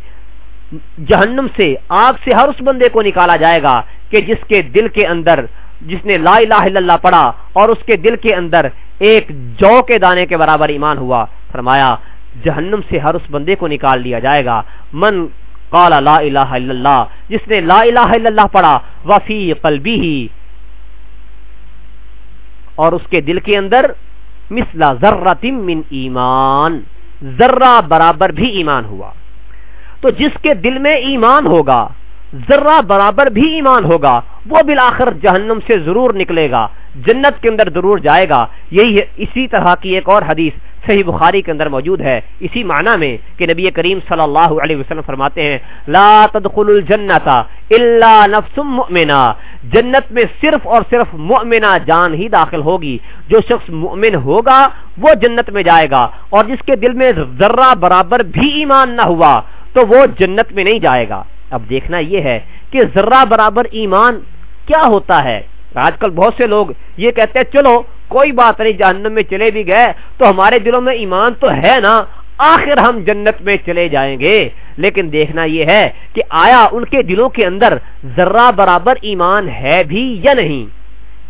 جہنم سے، آگ سے ہر اس بندے کو نکالا جائے گا کہ جس کے دل کے اندر، جس نے لا الہ الا اللہ پڑھا اور اس کے دل کے اندر ایک جو کے دانے کے برابر ایمان ہوا۔ فرمایا، جہنم سے ہر اس بندے کو نکال لیا جائے گا۔ من قال لا الہ الا اللہ، جس نے لا الہ الا اللہ پڑھا، وفی قلبی ہی اور اس کے دل کے اندر مثلا ذرتم من ایمان، ذرہ برابر بھی ایمان ہوا۔ تو جس کے دل میں ایمان ہوگا، ذرہ برابر بھی ایمان ہوگا، وہ بالآخر جہنم سے ضرور نکلے گا، جنت کے اندر ضرور جائے گا۔ یہی اسی طرح کی ایک اور حدیث۔ صحیح بخاری کے اندر موجود ہے۔ اسی معنی میں کہ نبی کریم صلی اللہ علیہ وسلم فرماتے ہیں، لا تدخل الجنت الا نفس مؤمنہ۔ جنت میں صرف اور صرف مؤمنہ جان ہی داخل ہوگی۔ جو شخص مؤمن ہوگا، وہ جنت میں جائے گا۔ اور جس کے دل میں ذرہ برابر بھی ایمان نہ ہوا، تو وہ جنت میں نہیں جائے گا۔ اب دیکھنا یہ ہے کہ ذرہ برابر ایمان کیا ہوتا ہے۔ آج کل بہت سے لوگ یہ کہتے ہیں، چلو کوئی بات نہیں، جہنم میں چلے بھی گئے، تو ہمارے دلوں میں ایمان تو ہے نا، آخر ہم جنت میں چلے جائیں گے۔ لیکن دیکھنا یہ ہے کہ آیا ان کے دلوں کے اندر ذرہ برابر ایمان ہے بھی یا نہیں؟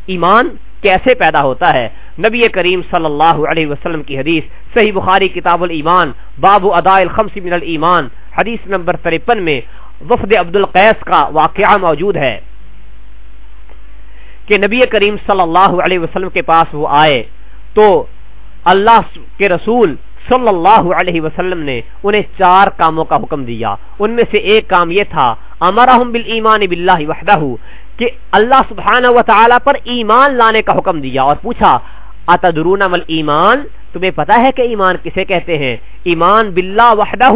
ایمان کیسے پیدا ہوتا ہے؟ نبی کریم صلی اللہ علیہ وسلم کی حدیث، صحیح بخاری کتاب الایمان، باب ادا الخمس من الایمان، حدیث نمبر ترپن میں وفد عبد القیس کا واقعہ موجود ہے۔ کہ نبی کریم صلی اللہ علیہ وسلم کے پاس وہ آئے تو اللہ کے رسول صلی اللہ علیہ وسلم نے انہیں چار کاموں کا حکم دیا۔ ان میں سے ایک کام یہ تھا امرحم بالایمان باللہ وحدہ، کہ اللہ سبحانہ و تعالی پر ایمان لانے کا حکم دیا اور پوچھا، اتدرون مل ایمان تمہیں پتا ہے کہ ایمان کسے کہتے ہیں؟ ایمان باللہ وحدہ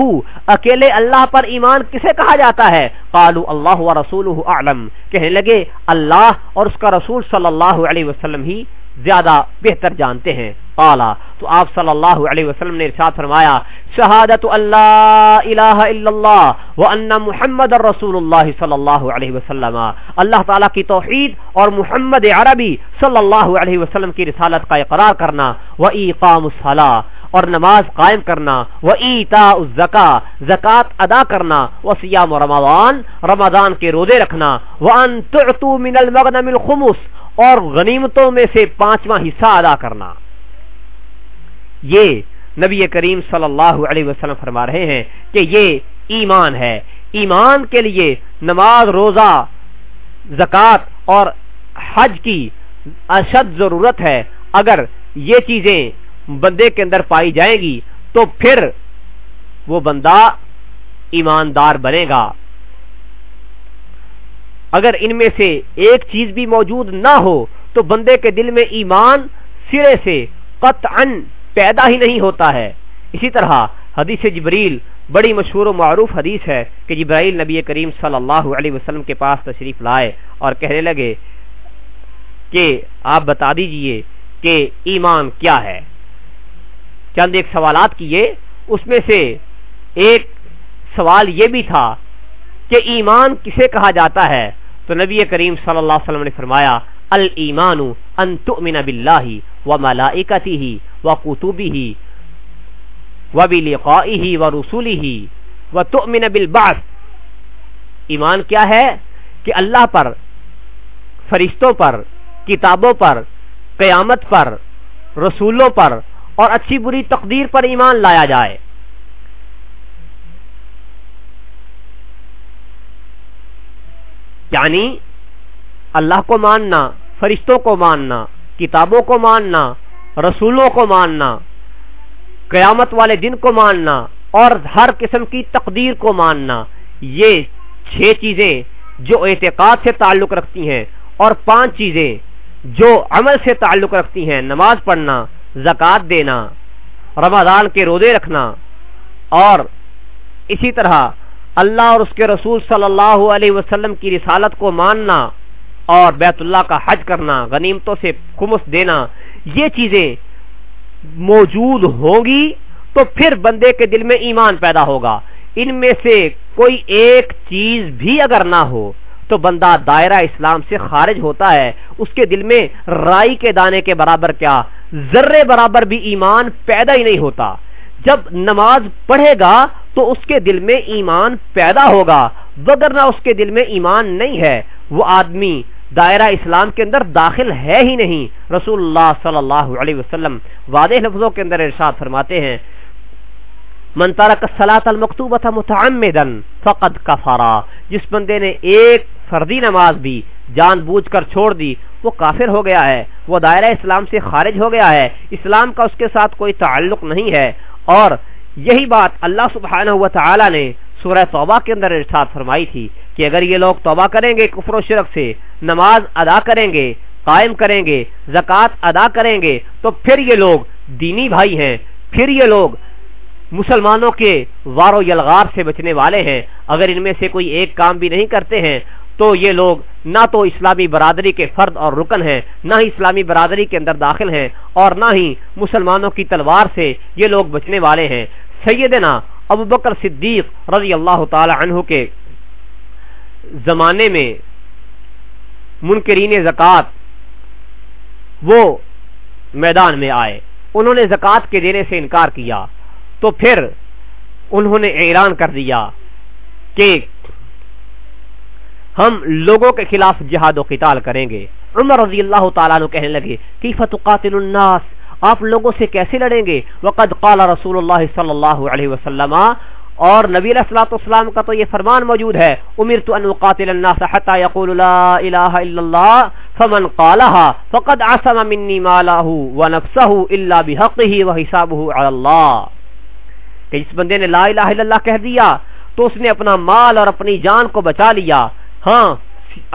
اکیلے اللہ پر ایمان کسے کہا جاتا ہے؟ قالو اللہ و رسول اعلم۔ کہنے لگے، اللہ اور اس کا رسول صلی اللہ علیہ وسلم ہی زیادہ بہتر جانتے ہیں۔ قالا، تو آپ صلی اللہ علیہ وسلم نے ارشاد فرمایا، شہادت اللہ الہ الا اللہ وان محمد الرسول اللہ صلی اللہ علیہ وسلم۔ اللہ تعالی کی توحید اور محمد عربی صلی اللہ علیہ وسلم کی رسالت کا اقرار کرنا و اقام الصلاۃ اور نماز قائم کرنا وہ ایتا زکا زکات ادا کرنا وہ سیام رمضان رمضان کے روزے رکھنا وہ انتو من المغنم الخمس اور غنیمتوں میں سے پانچواں حصہ ادا کرنا۔ یہ نبی کریم صلی اللہ علیہ وسلم فرما رہے ہیں کہ یہ ایمان ہے۔ ایمان کے لیے نماز، روزہ زکات اور حج کی اشد ضرورت ہے۔ اگر یہ چیزیں بندے کے اندر پائی جائیں گی تو پھر وہ بندہ ایماندار بنے گا۔ اگر ان میں سے ایک چیز بھی موجود نہ ہو تو بندے کے دل میں ایمان سرے سے قطعا پیدا ہی نہیں ہوتا ہے۔ اسی طرح حدیث جبریل، بڑی مشہور و معروف حدیث ہے کہ جبرائیل نبی کریم صلی اللہ علیہ وسلم کے پاس تشریف لائے اور کہنے لگے کہ آپ بتا دیجیے کہ ایمان کیا ہے۔ چند ایک سوالات کیے۔ اس میں سے ایک سوال یہ بھی تھا کہ ایمان کسے کہا جاتا ہے؟ تو نبی کریم صلی اللہ علیہ وسلم نے فرمایا المان ان تؤمن باللہ و ملائکتہ و کتبہ و بلقائہ و رسولہ و تؤمن بالبعث۔ ایمان کیا ہے؟ کہ اللہ پر، فرشتوں پر، کتابوں پر، قیامت پر، رسولوں پر اور اچھی بری تقدیر پر ایمان لایا جائے۔ یعنی اللہ کو ماننا، فرشتوں کو ماننا، کتابوں کو ماننا، رسولوں کو ماننا، قیامت والے دن کو ماننا، اور ہر قسم کی تقدیر کو ماننا، یہ چھ چیزیں جو اعتقاد سے تعلق رکھتی ہیں، اور پانچ چیزیں جو عمل سے تعلق رکھتی ہیں، نماز پڑھنا، زکوٰۃ دینا، رمضان کے روزے رکھنا، اور اسی طرح اللہ اور اس کے رسول صلی اللہ علیہ وسلم کی رسالت کو ماننا اور بیت اللہ کا حج کرنا، غنیمتوں سے خمس دینا، یہ چیزیں موجود ہوں گی تو پھر بندے کے دل میں ایمان پیدا ہوگا۔ ان میں سے کوئی ایک چیز بھی اگر نہ ہو تو بندہ دائرہ اسلام سے خارج ہوتا ہے۔ اس کے دل میں رائی کے دانے کے برابر کیا، ذرے برابر بھی ایمان پیدا ہی نہیں ہوتا۔ جب نماز پڑھے گا تو اس کے دل میں ایمان پیدا ہوگا۔ وگرنہ اس کے دل میں ایمان نہیں ہے۔ وہ آدمی دائرہ اسلام کے اندر داخل ہے ہی نہیں۔ رسول اللہ صلی اللہ علیہ وسلم واضح لفظوں کے اندر ارشاد فرماتے ہیں، من ترک الصلاۃ المکتوبۃ متعمدا فقد کفرا جس بندے نے ایک فردی نماز بھی جان بوجھ کر چھوڑ دی، وہ کافر ہو گیا ہے۔ وہ دائرہ اسلام سے خارج ہو گیا ہے۔ اسلام کا اس کے ساتھ کوئی تعلق نہیں ہے۔ اور یہی بات اللہ سبحانہ و تعالی نے سورہ توبہ کے اندر ارشاد فرمائی تھی کہ اگر یہ لوگ توبہ کریں گے کفر و شرک سے، نماز ادا کریں گے، قائم کریں گے، زکوٰۃ ادا کریں گے، تو پھر یہ لوگ دینی بھائی ہیں، پھر یہ لوگ مسلمانوں کے وار و یلغار سے بچنے والے ہیں۔ اگر ان میں سے کوئی ایک کام بھی نہیں کرتے ہیں تو یہ لوگ نہ تو اسلامی برادری کے فرد اور رکن ہیں، نہ ہی اسلامی برادری کے اندر داخل ہیں اور نہ ہی مسلمانوں کی تلوار سے یہ لوگ بچنے والے ہیں۔ سیدنا ابو بکر صدیق رضی اللہ تعالی عنہ کے زمانے میں منکرین زکوٰۃ وہ میدان میں آئے۔ انہوں نے زکوٰۃ کے دینے سے انکار کیا۔ تو پھر انہوں نے اعلان کر دیا کہ ہم لوگوں کے خلاف جہاد و قتال کریں گے۔ عمر رضی اللہ تعالیٰ عنہ کہنے لگے کہ فتقاتل الناس؟ آپ لوگوں سے کیسے لڑیں گے؟ وقد قال رسول اللہ صلی اللہ علیہ وسلم، اور نبی علیہ الصلوۃ والسلام کا تو یہ فرمان موجود ہے، امرت ان اقاتل الناس حتى يقول لا الہ الا اللہ، فمن قالها فقد عصم مني ماله ونفسه الا بحقه وحسابه على الله کہ جس بندے نے لا الہ الا اللہ کہہ دیا، تو اس نے اپنا مال اور اپنی جان کو بچا لیا۔ ہاں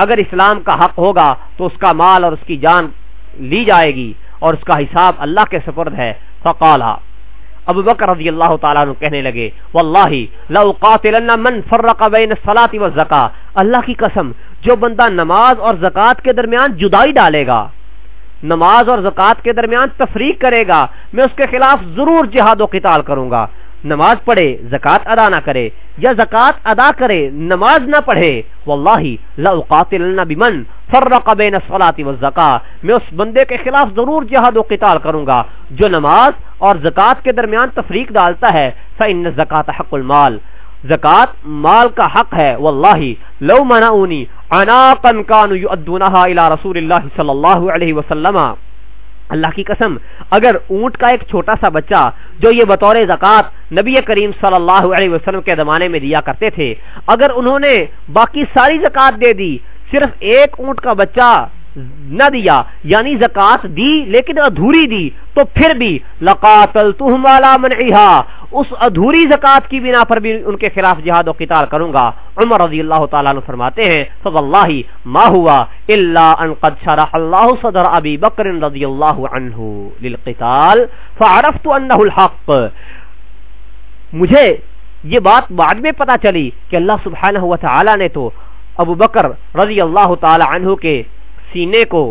اگر اسلام کا حق ہوگا تو اس کا مال اور اس کی جان لی جائے گی اور اس کا حساب اللہ کے سپرد ہے۔ فقالا، ابو بکر رضی اللہ تعالیٰ عنہ کہنے لگے واللہ لو قاتلن من فرق بین الصلاة والزکاة اللہ کی قسم، جو بندہ نماز اور زکوٰۃ کے درمیان جدائی ڈالے گا، نماز اور زکوٰۃ کے درمیان تفریق کرے گا، میں اس کے خلاف ضرور جہاد و قتال کروں گا۔ نماز پڑھے زکات ادا نہ کرے، یا زکات ادا کرے، نماز نہ پڑھے، واللہ لاقاتلن بمن فرق بین الصلاۃ والزکاۃ میں اس بندے کے خلاف ضرور جہاد و قتال کروں گا، جو نماز اور زکات کے درمیان تفریق ڈالتا ہے۔ فان الزکات حق المال۔ زکات مال کا حق ہے، واللہ لو منعونی عناقا كانوا يؤدونها الى رسول اللہ صلی اللہ علیہ وسلم۔ اللہ کی قسم، اگر اونٹ کا ایک چھوٹا سا بچہ جو یہ بطور زکوٰۃ نبی کریم صلی اللہ علیہ وسلم کے زمانے میں دیا کرتے تھے، اگر انہوں نے باقی ساری زکات دے دی، صرف ایک اونٹ کا بچہ نہ دیا یعنی زکات دی لیکن ادھوری دی، تو پھر بھی لقاتل منعیہا اس ادھوری زکات کی بنا پر بھی ان کے خلاف جہاد و قتال کروں گا۔ عمر رضی اللہ تعالیٰ عنہ فرماتے ہیں فضل اللہ ما ہوا الا ان قد شرح اللہ صدر ابی بکر رضی اللہ عنہ للقتال، فعرفت انہ الحق۔ مجھے یہ بات بعد میں پتا چلی کہ اللہ سبحانہ و تعالی نے تو ابو بکر رضی اللہ تعالی عنہ کے سینے کو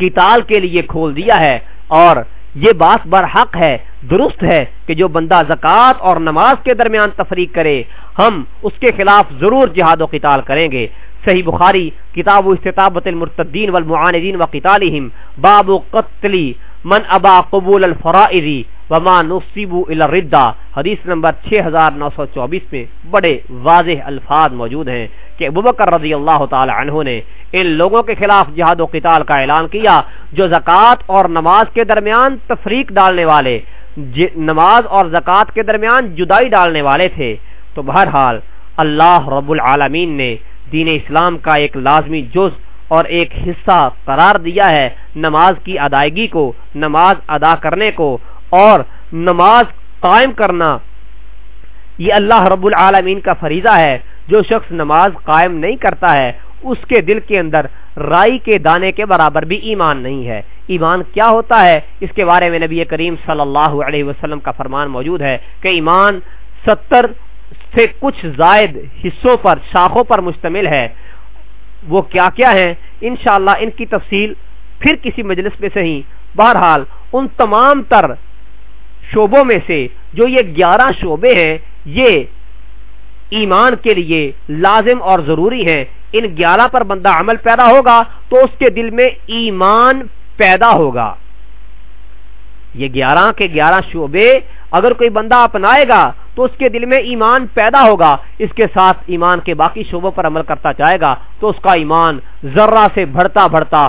کتال کے لیے کھول دیا ہے اور یہ بات برحق ہے، درست ہے کہ جو بندہ زکوٰۃ اور نماز کے درمیان تفریق کرے، ہم اس کے خلاف ضرور جہاد و قتال کریں گے۔ صحیح بخاری، کتاب و استطابت المرتدین والمعاندین و قتالہم باب قتلی من ابا قبول الفرائضی وما نصیب الردہ۔ حدیث نمبر 6924 میں بڑے واضح الفاظ موجود ہیں کہ ابوبکر رضی اللہ تعالی عنہ نے ان لوگوں کے خلاف جہاد و قتال کا اعلان کیا جو زکوٰۃ اور نماز کے درمیان تفریق ڈالنے والے جی، نماز اور زکوٰۃ کے درمیان جدائی ڈالنے والے تھے۔ تو بہرحال، اللہ رب العالمین نے دین اسلام کا ایک لازمی جز اور ایک حصہ قرار دیا ہے نماز کی ادائیگی کو، نماز ادا کرنے کو اور نماز قائم کرنا۔ یہ اللہ رب العالمین کا فریضہ ہے۔ جو شخص نماز قائم نہیں کرتا ہے اس کے دل کے اندر رائی کے دانے کے برابر بھی ایمان نہیں ہے۔ ایمان کیا ہوتا ہے؟ اس کے بارے میں نبی کریم صلی اللہ علیہ وسلم کا فرمان موجود ہے کہ ایمان ستر سے کچھ زائد حصوں پر، شاخوں پر مشتمل ہے۔ وہ کیا کیا ہیں؟ انشاءاللہ ان کی تفصیل پھر کسی مجلس میں سے ہی۔ بہرحال، ان تمام تر شعبوں میں سے جو یہ گیارہ شعبے ہیں، یہ ایمان کے لیے لازم اور ضروری ہیں۔ ان گیارہ پر بندہ عمل پیدا ہوگا تو اس کے دل میں ایمان پیدا ہوگا۔ یہ گیارہ کے گیارہ شعبے اگر کوئی بندہ اپنائے گا تو اس کے دل میں ایمان پیدا ہوگا، اس کے ساتھ ایمان کے باقی شعبوں پر عمل کرتا جائے گا تو اس کا ایمان ذرہ سے بڑھتا بڑھتا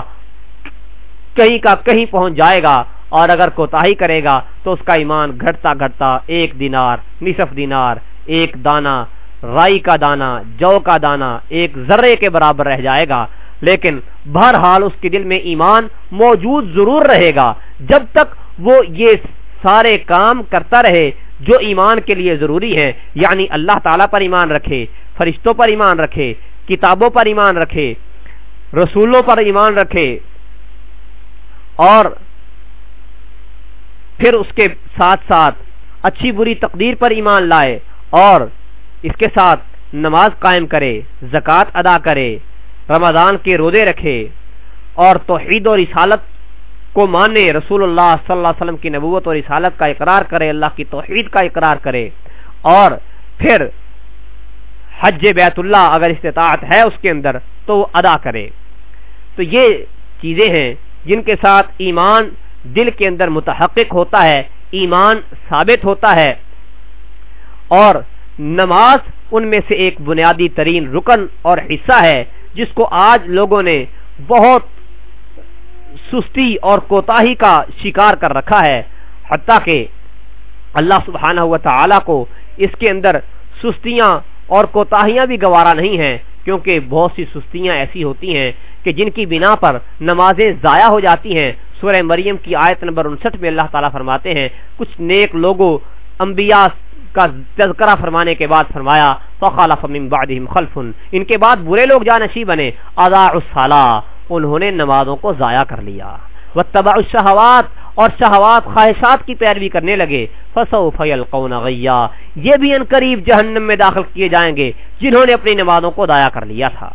کہیں کا کہیں پہنچ جائے گا اور اگر کوتا کرے گا تو اس کا ایمان گھٹتا گھٹتا ایک دینار، نصف دینار، ایک دانہ رائی کا دانا، جو کا دانا ایک ذرے کے برابر رہ جائے گا، لیکن بہرحال اس کے دل میں ایمان موجود ضرور رہے گا، جب تک وہ یہ سارے کام کرتا رہے جو ایمان کے لیے ضروری ہے یعنی اللہ تعالی پر ایمان رکھے، فرشتوں پر ایمان رکھے، کتابوں پر ایمان رکھے، رسولوں پر ایمان رکھے، اور پھر اس کے ساتھ ساتھ اچھی بری تقدیر پر ایمان لائے، اور اس کے ساتھ نماز قائم کرے، زکوٰۃ ادا کرے، رمضان کے روزے رکھے اور توحید اور رسالت کو مانے رسول اللہ صلی اللہ علیہ وسلم کی نبوت اور رسالت کا اقرار کرے، اللہ کی توحید کا اقرار کرے اور پھر حج بیت اللہ اگر استطاعت ہے اس کے اندر تو وہ ادا کرے۔ تو یہ چیزیں ہیں جن کے ساتھ ایمان دل کے اندر متحقق ہوتا ہے، ایمان ثابت ہوتا ہے اور نماز ان میں سے ایک بنیادی ترین رکن اور حصہ ہے جس کو آج لوگوں نے بہت سستی اور کوتاہی کا شکار کر رکھا ہے، حتیٰ کہ اللہ سبحانہ ہوا تعالی کو اس کے اندر سستیاں اور کوتاہیاں بھی گوارا نہیں ہیں، کیونکہ بہت سی سستیاں ایسی ہوتی ہیں کہ جن کی بنا پر نمازیں ضائع ہو جاتی ہیں۔ سورہ مریم کی آیت نمبر انسٹھ میں اللہ تعالیٰ فرماتے ہیں، کچھ نیک لوگوں، انبیاء کا تذکرہ فرمانے کے بعد فرمایا، فخلف من بعدهم خلف۔ ان کے بعد برے لوگ جانشی بنے۔ اضاع الصلاة۔ انہوں نے نمازوں کو ضائع کر لیا۔ واتبع الشہوات اور شہوات، خواہشات کی پیروی کرنے لگے۔ فسوف یلقون غیا یہ بھی ان قریب جہنم میں داخل کیے جائیں گے، جنہوں نے اپنی نمازوں کو ضائع کر لیا تھا۔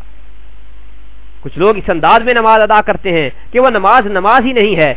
کچھ لوگ اس انداز میں نماز ادا کرتے ہیں کہ وہ نماز نماز ہی نہیں ہے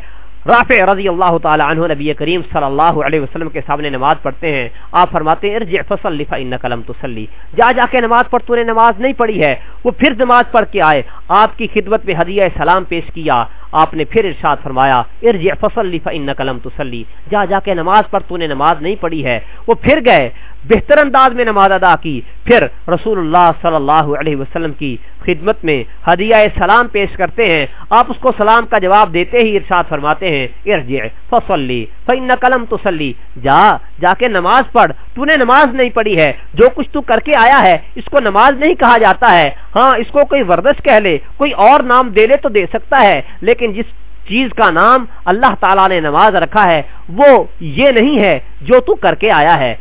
رافع رضی اللہ تعالی عنہ نبی کریم صلی اللہ علیہ وسلم کے سامنے نماز پڑھتے ہیں۔ آپ فرماتے ہیں، ارجع فصلی فانک لم تصلی جا جا کے نماز پڑھ، تو نے نماز نہیں پڑھی ہے۔ وہ پھر نماز پڑھ کے آئے۔ آپ کی خدمت میں ہدیہ سلام پیش کیا۔ آپ نے پھر ارشاد فرمایا، ارجع فصلی فانک لم تصلی جا جا کے نماز پڑھ تو نے نماز نہیں پڑھی ہے۔ وہ پھر گئے، بہتر انداز میں نماز ادا کی۔ پھر رسول اللہ صلی اللہ علیہ وسلم کی خدمت میں ہدیہ سلام پیش کرتے ہیں۔ آپ اس کو سلام کا جواب دیتے ہی ارشاد فرماتے ہیں، ارجع فصلی فانک لم تصلی جا جا کے نماز پڑھ۔ تو نے نماز نہیں پڑھی ہے۔ جو کچھ تو کر کے آیا ہے، اس کو نماز نہیں کہا جاتا ہے۔ ہاں اس کو کوئی ورزش کہہ لے، کوئی اور نام دے لے تو دے سکتا ہے، لیکن لیکن جس چیز کا نام اللہ تعالی نے نماز رکھا ہے، وہ یہ نہیں ہے جو تو کر کے آیا ہے۔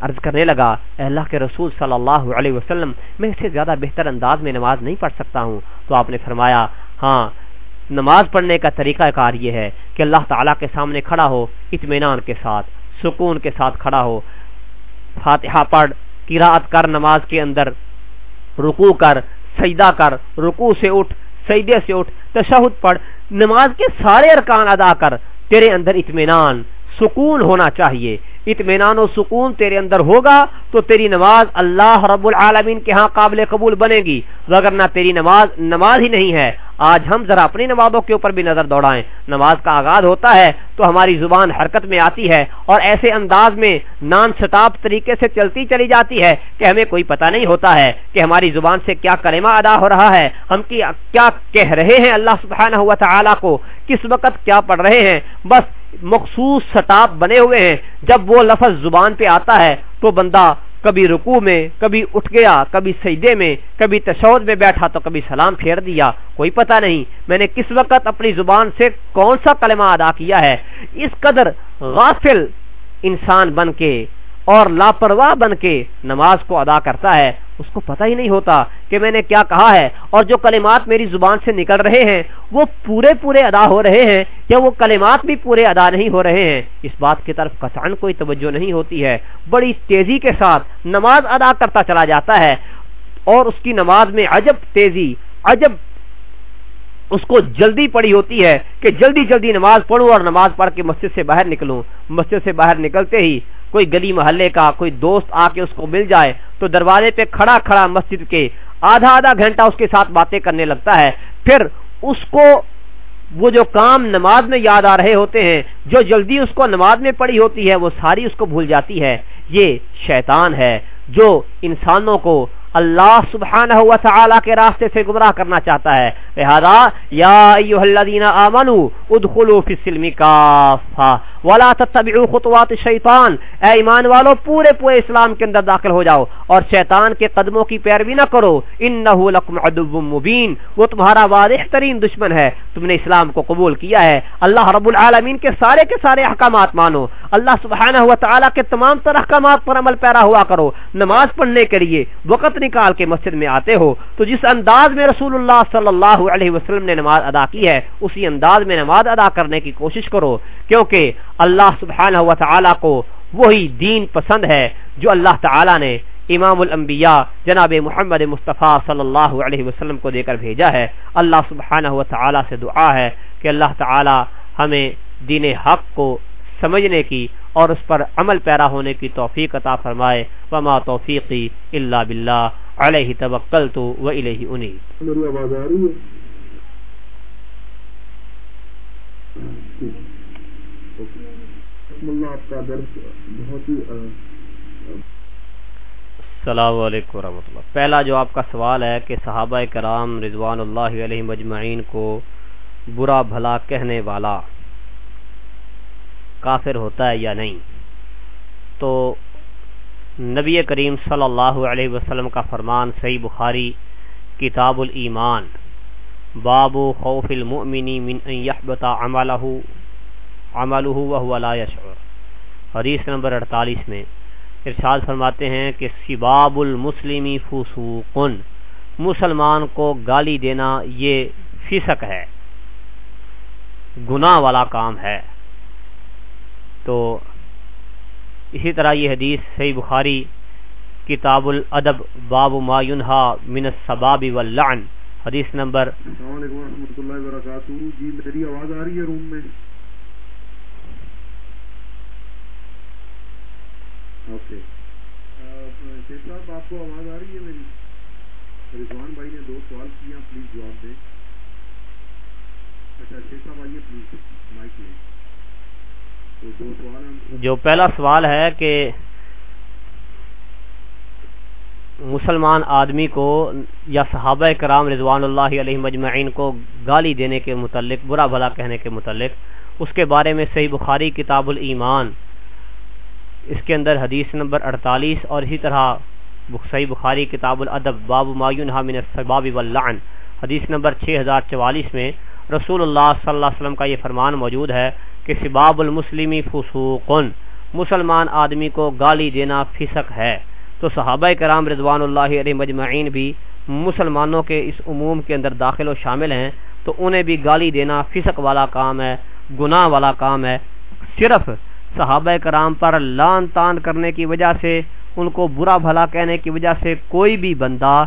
عرض کرنے لگا، اے اللہ کے رسول صلی اللہ علیہ وسلم، میں اس سے زیادہ بہتر انداز میں نماز نہیں پڑھ سکتا ہوں۔ تو آپ نے فرمایا ہاں نماز پڑھنے کا طریقہ کار یہ ہے کہ اللہ تعالیٰ کے سامنے کھڑا ہو، اطمینان کے ساتھ، سکون کے ساتھ کھڑا ہو۔ فاتحہ پڑھ قراءت کر، نماز کے اندر رکو کر، سجدہ کر رکو سے اٹھ سیدے سے اٹھ، تشہد پڑھ، نماز کے سارے ارکان ادا کر، تیرے اندر اطمینان، سکون ہونا چاہیے۔ اطمینان و سکون تیرے اندر ہوگا تو تیری نماز اللہ رب العالمین کے ہاں قابل قبول بنے گی۔ وگرنہ تیری نماز نماز ہی نہیں ہے آج ہم ذرا اپنی نمازوں کے اوپر بھی نظر دوڑائیں۔ نماز کا آغاز ہوتا ہے تو ہماری زبان حرکت میں آتی ہے اور ایسے انداز میں نان سٹاپ طریقے سے چلتی چلی جاتی ہے کہ ہمیں کوئی پتہ نہیں ہوتا ہے کہ ہماری زبان سے کیا کلمہ ادا ہو رہا ہے۔ ہم کی کیا کہہ رہے ہیں اللہ سبحانہ ہوا تعالیٰ کو؟ کس وقت کیا پڑھ رہے ہیں؟ بس مخصوص سٹاپ بنے ہوئے ہیں۔ جب وہ لفظ زبان پہ آتا ہے تو بندہ کبھی رکو میں، کبھی اٹھ گیا، کبھی سجدے میں، کبھی تشود میں بیٹھا تو کبھی سلام پھیر دیا، کوئی پتہ نہیں۔ میں نے کس وقت اپنی زبان سے کون سا کلمہ ادا کیا ہے؟ اس قدر غافل انسان بن کے اور لاپرواہ بن کے نماز کو ادا کرتا ہے۔ اس کو پتہ ہی نہیں ہوتا کہ میں نے کیا کہا ہے اور جو کلمات میری زبان سے نکل رہے ہیں وہ پورے پورے ادا ہو رہے ہیں یا وہ کلمات بھی پورے ادا نہیں ہو رہے ہیں؟ اس بات کی طرف کسان کوئی توجہ نہیں ہوتی ہے۔ بڑی تیزی کے ساتھ نماز ادا کرتا چلا جاتا ہے اور اس کی نماز میں عجب تیزی، عجب اس کو جلدی پڑی ہوتی ہے کہ جلدی جلدی نماز پڑھوں اور نماز پڑھ کے مسجد سے باہر نکلوں۔ مسجد سے باہر نکلتے ہی کوئی گلی محلے کا کوئی دوست آ کے اس کو مل جائے تو دروازے پہ کھڑا کھڑا مسجد کے آدھا آدھا گھنٹہ اس کے ساتھ باتیں کرنے لگتا ہے۔ پھر اس کو وہ جو کام نماز میں یاد آ رہے ہوتے ہیں، جو جلدی اس کو نماز میں پڑی ہوتی ہے، وہ ساری اس کو بھول جاتی ہے۔ یہ شیطان ہے جو انسانوں کو اللہ سبحانہ و تعالی کے راستے سے گمراہ کرنا چاہتا ہے۔ لہذا، یا ایوہ الذین آمنوا، ادخلوا فی السلم کافا ولا تتبعوا خطوات الشیطان۔ اے ایمان والو، پورے پورے اسلام کے اندر داخل ہو جاؤ اور شیطان کے قدموں کی پیروی نہ کرو۔ انه لکم عدو مبین۔ وہ تمہارا واضح ترین دشمن ہے۔ تم نے اسلام کو قبول کیا ہے۔ اللہ رب العالمین کے سارے کے سارے احکامات مانو۔ اللہ سبحانہ و تعالی کے تمام تر احکامات پر عمل پیرا ہوا کرو۔ نماز پڑھنے کے لیے وقت نکال کے مسجد میں آتے ہو، تو جس انداز میں رسول اللہ صلی اللہ علیہ وسلم نے نماز ادا کی ہے، اسی انداز میں نماز ادا کرنے کی کوشش کرو، کیونکہ اللہ سبحانہ و تعالی کو وہی دین پسند ہے جو اللہ تعالی نے امام الانبیاء جناب محمد مصطفیٰ صلی اللہ علیہ وسلم کو دے کر بھیجا ہے۔ اللہ سبحانہ و تعالی سے دعا ہے کہ اللہ تعالی ہمیں دین حق کو سمجھنے کی اور اس پر عمل پیرا ہونے کی توفیق عطا فرمائے۔ وما توفیقی اللہ باللہ علیہ توکلت و الیہ انیب میری آواز آ رہی ہے السلام علیکم ورحمۃ اللہ۔ پہلا جو آپ کا سوال ہے کہ صحابہ کرام رضوان اللہ علیہ مجمعین کو برا بھلا کہنے والا کافر ہوتا ہے یا نہیں۔ تو نبی کریم صلی اللہ علیہ وسلم کا فرمان، صحیح بخاری، کتاب الایمان، باب خوف المؤمن من ان يحبط عمله عمله وهو لا يشعر حدیث نمبر 48 میں ارشاد فرماتے ہیں کہ سباب المسلمی فسوقن مسلمان کو گالی دینا یہ فسق ہے، گناہ والا کام ہے۔ تو اسی طرح یہ حدیث صحیح بخاری، کتاب الادب، باب ما ينها من السباب واللعن، حدیث نمبر السلام علیکم ورحمۃ اللہ وبرکاتہ۔ جی میری آواز آ رہی ہے روم میں۔ اوکے۔ شیخ صاحب، آپ کو آواز آ رہی ہے میری؟ رضوان بھائی نے دو سوال کیا پلیز جواب دیں۔ اچھا شیخ صاحب، آئیے پلیز، مائک لیں۔ جو پہلا سوال ہے کہ مسلمان آدمی کو یا صحابہ کرام رضوان اللہ علیہ مجمعین کو گالی دینے کے متعلق، برا بھلا کہنے کے متعلق، اس کے بارے میں صحیح بخاری کتاب الایمان، اس کے اندر حدیث نمبر 48 اور اسی طرح صحیح بخاری کتاب الادب، باب مایون من السباب واللعن، حدیث نمبر 6044 میں رسول اللہ صلی اللہ علیہ وسلم کا یہ فرمان موجود ہے کہ سباب المسلمی فسوقن، مسلمان آدمی کو گالی دینا فسق ہے۔ تو صحابہ کرام رضوان اللہ علیہ مجمعین بھی مسلمانوں کے اس عموم کے اندر داخل و شامل ہیں، تو انہیں بھی گالی دینا فسق والا کام ہے، گناہ والا کام ہے۔ صرف صحابہ کرام پر لان تان کرنے کی وجہ سے، ان کو برا بھلا کہنے کی وجہ سے کوئی بھی بندہ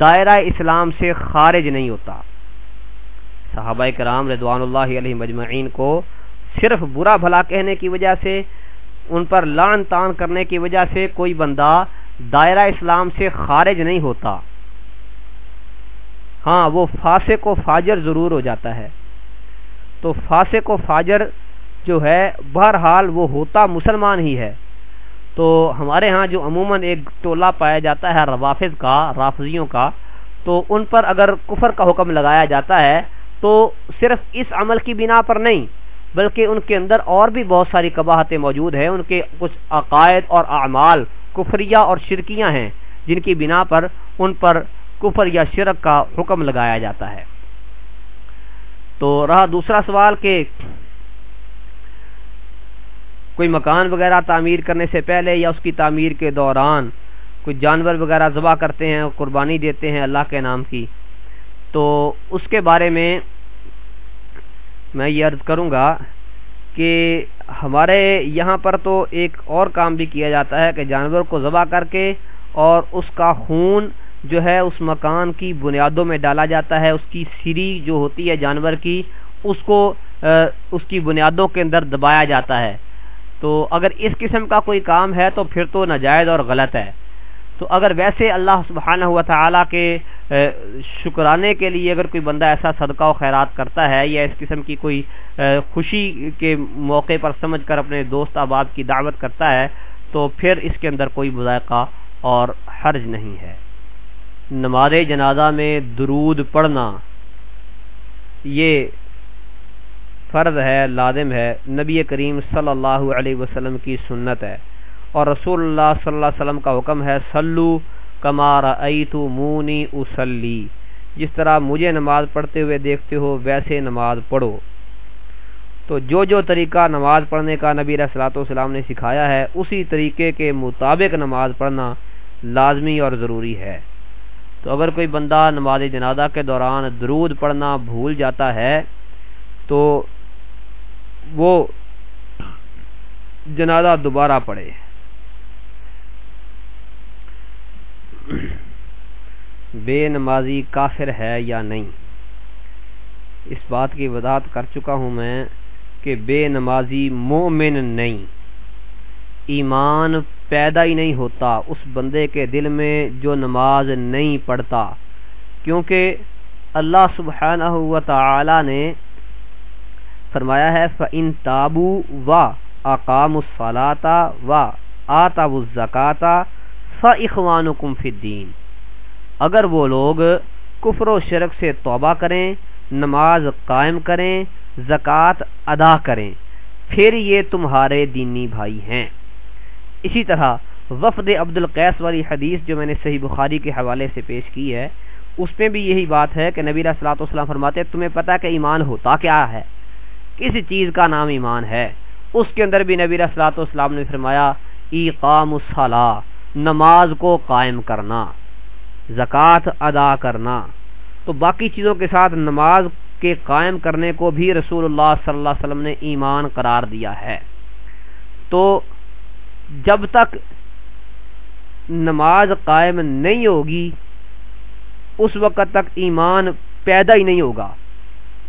دائرہ اسلام سے خارج نہیں ہوتا۔ صحابہ کرام رضوان اللہ علیہ مجمعین کو صرف برا بھلا کہنے کی وجہ سے، ان پر لان تان کرنے کی وجہ سے کوئی بندہ دائرہ اسلام سے خارج نہیں ہوتا۔ ہاں وہ فاسق و فاجر ضرور ہو جاتا ہے۔ تو فاسق و فاجر جو ہے، بہرحال وہ ہوتا مسلمان ہی ہے۔ تو ہمارے ہاں جو عموماً ایک ٹولہ پایا جاتا ہے، روافظ کا، رافضیوں کا، تو ان پر اگر کفر کا حکم لگایا جاتا ہے، تو صرف اس عمل کی بنا پر نہیں بلکہ ان کے اندر اور بھی بہت ساری قباہتیں موجود ہیں۔ ان کے کچھ عقائد اور اعمال کفریہ اور شرکیاں ہیں، جن کی بنا پر ان پر کفر یا شرک کا حکم لگایا جاتا ہے۔ تو رہا دوسرا سوال کہ کوئی مکان وغیرہ تعمیر کرنے سے پہلے یا اس کی تعمیر کے دوران کوئی جانور وغیرہ ذبح کرتے ہیں، قربانی دیتے ہیں اللہ کے نام کی، تو اس کے بارے میں میں یہ عرض کروں گا کہ ہمارے یہاں پر تو ایک اور کام بھی کیا جاتا ہے کہ جانور کو ذبح کر کے اور اس کا خون جو ہے اس مکان کی بنیادوں میں ڈالا جاتا ہے، اس کی سری جو ہوتی ہے جانور کی، اس کو اس کی بنیادوں کے اندر دبایا جاتا ہے۔ تو اگر اس قسم کا کوئی کام ہے تو پھر تو ناجائز اور غلط ہے۔ تو اگر ویسے اللہ سبحانہ ہوا تعالیٰ کے شکرانے کے لیے اگر کوئی بندہ ایسا صدقہ و خیرات کرتا ہے یا اس قسم کی کوئی خوشی کے موقع پر سمجھ کر اپنے دوست احباب کی دعوت کرتا ہے، تو پھر اس کے اندر کوئی مذائقہ اور حرج نہیں ہے۔ نماز جنازہ میں درود پڑھنا، یہ فرض ہے، لازم ہے۔ نبی کریم صلی اللہ علیہ وسلم کی سنت ہے۔ اور رسول اللہ صلی اللہ علیہ وسلم کا حکم ہے سلو کمار مونی اسلی جس طرح مجھے نماز پڑھتے ہوئے دیکھتے ہو، ویسے نماز پڑھو۔ تو جو جو طریقہ نماز پڑھنے کا نبی رسلاۃ والسلام نے سکھایا ہے، اسی طریقے کے مطابق نماز پڑھنا لازمی اور ضروری ہے۔ تو اگر کوئی بندہ نماز جنازہ کے دوران درود پڑھنا بھول جاتا ہے، تو وہ جنازہ دوبارہ پڑھے۔ بے نمازی کافر ہے یا نہیں؟ اس بات کی وضاحت کر چکا ہوں میں کہ بے نمازی مومن نہیں۔ ایمان پیدا ہی نہیں ہوتا اس بندے کے دل میں جو نماز نہیں پڑھتا، کیونکہ اللہ سبحانہ و تعالی نے فرمایا ہے، فَإِن تَابُوا وَأَقَامُوا الصَّلَاةَ وَآتَوُا الزَّكَاةَ فَإِخْوَانُكُمْ فِي الدِّينِ اگر وہ لوگ کفر و شرک سے توبہ کریں، نماز قائم کریں، زکوٰۃ ادا کریں، پھر یہ تمہارے دینی بھائی ہیں۔ اسی طرح وفد عبد القیس والی حدیث جو میں نے صحیح بخاری کے حوالے سے پیش کی ہے، اس میں بھی یہی بات ہے کہ نبی صلاحت والسلام فرماتے تمہیں پتا کہ ایمان ہوتا کیا ہے؟ کسی چیز کا نام ایمان ہے؟ اس کے اندر بھی نبی صلاحت والسلام نے فرمایا ایقام الصلاح نماز کو قائم کرنا، زکوٰۃ ادا کرنا۔ تو باقی چیزوں کے ساتھ نماز کے قائم کرنے کو بھی رسول اللہ صلی اللہ علیہ وسلم نے ایمان قرار دیا ہے۔ تو جب تک نماز قائم نہیں ہوگی، اس وقت تک ایمان پیدا ہی نہیں ہوگا۔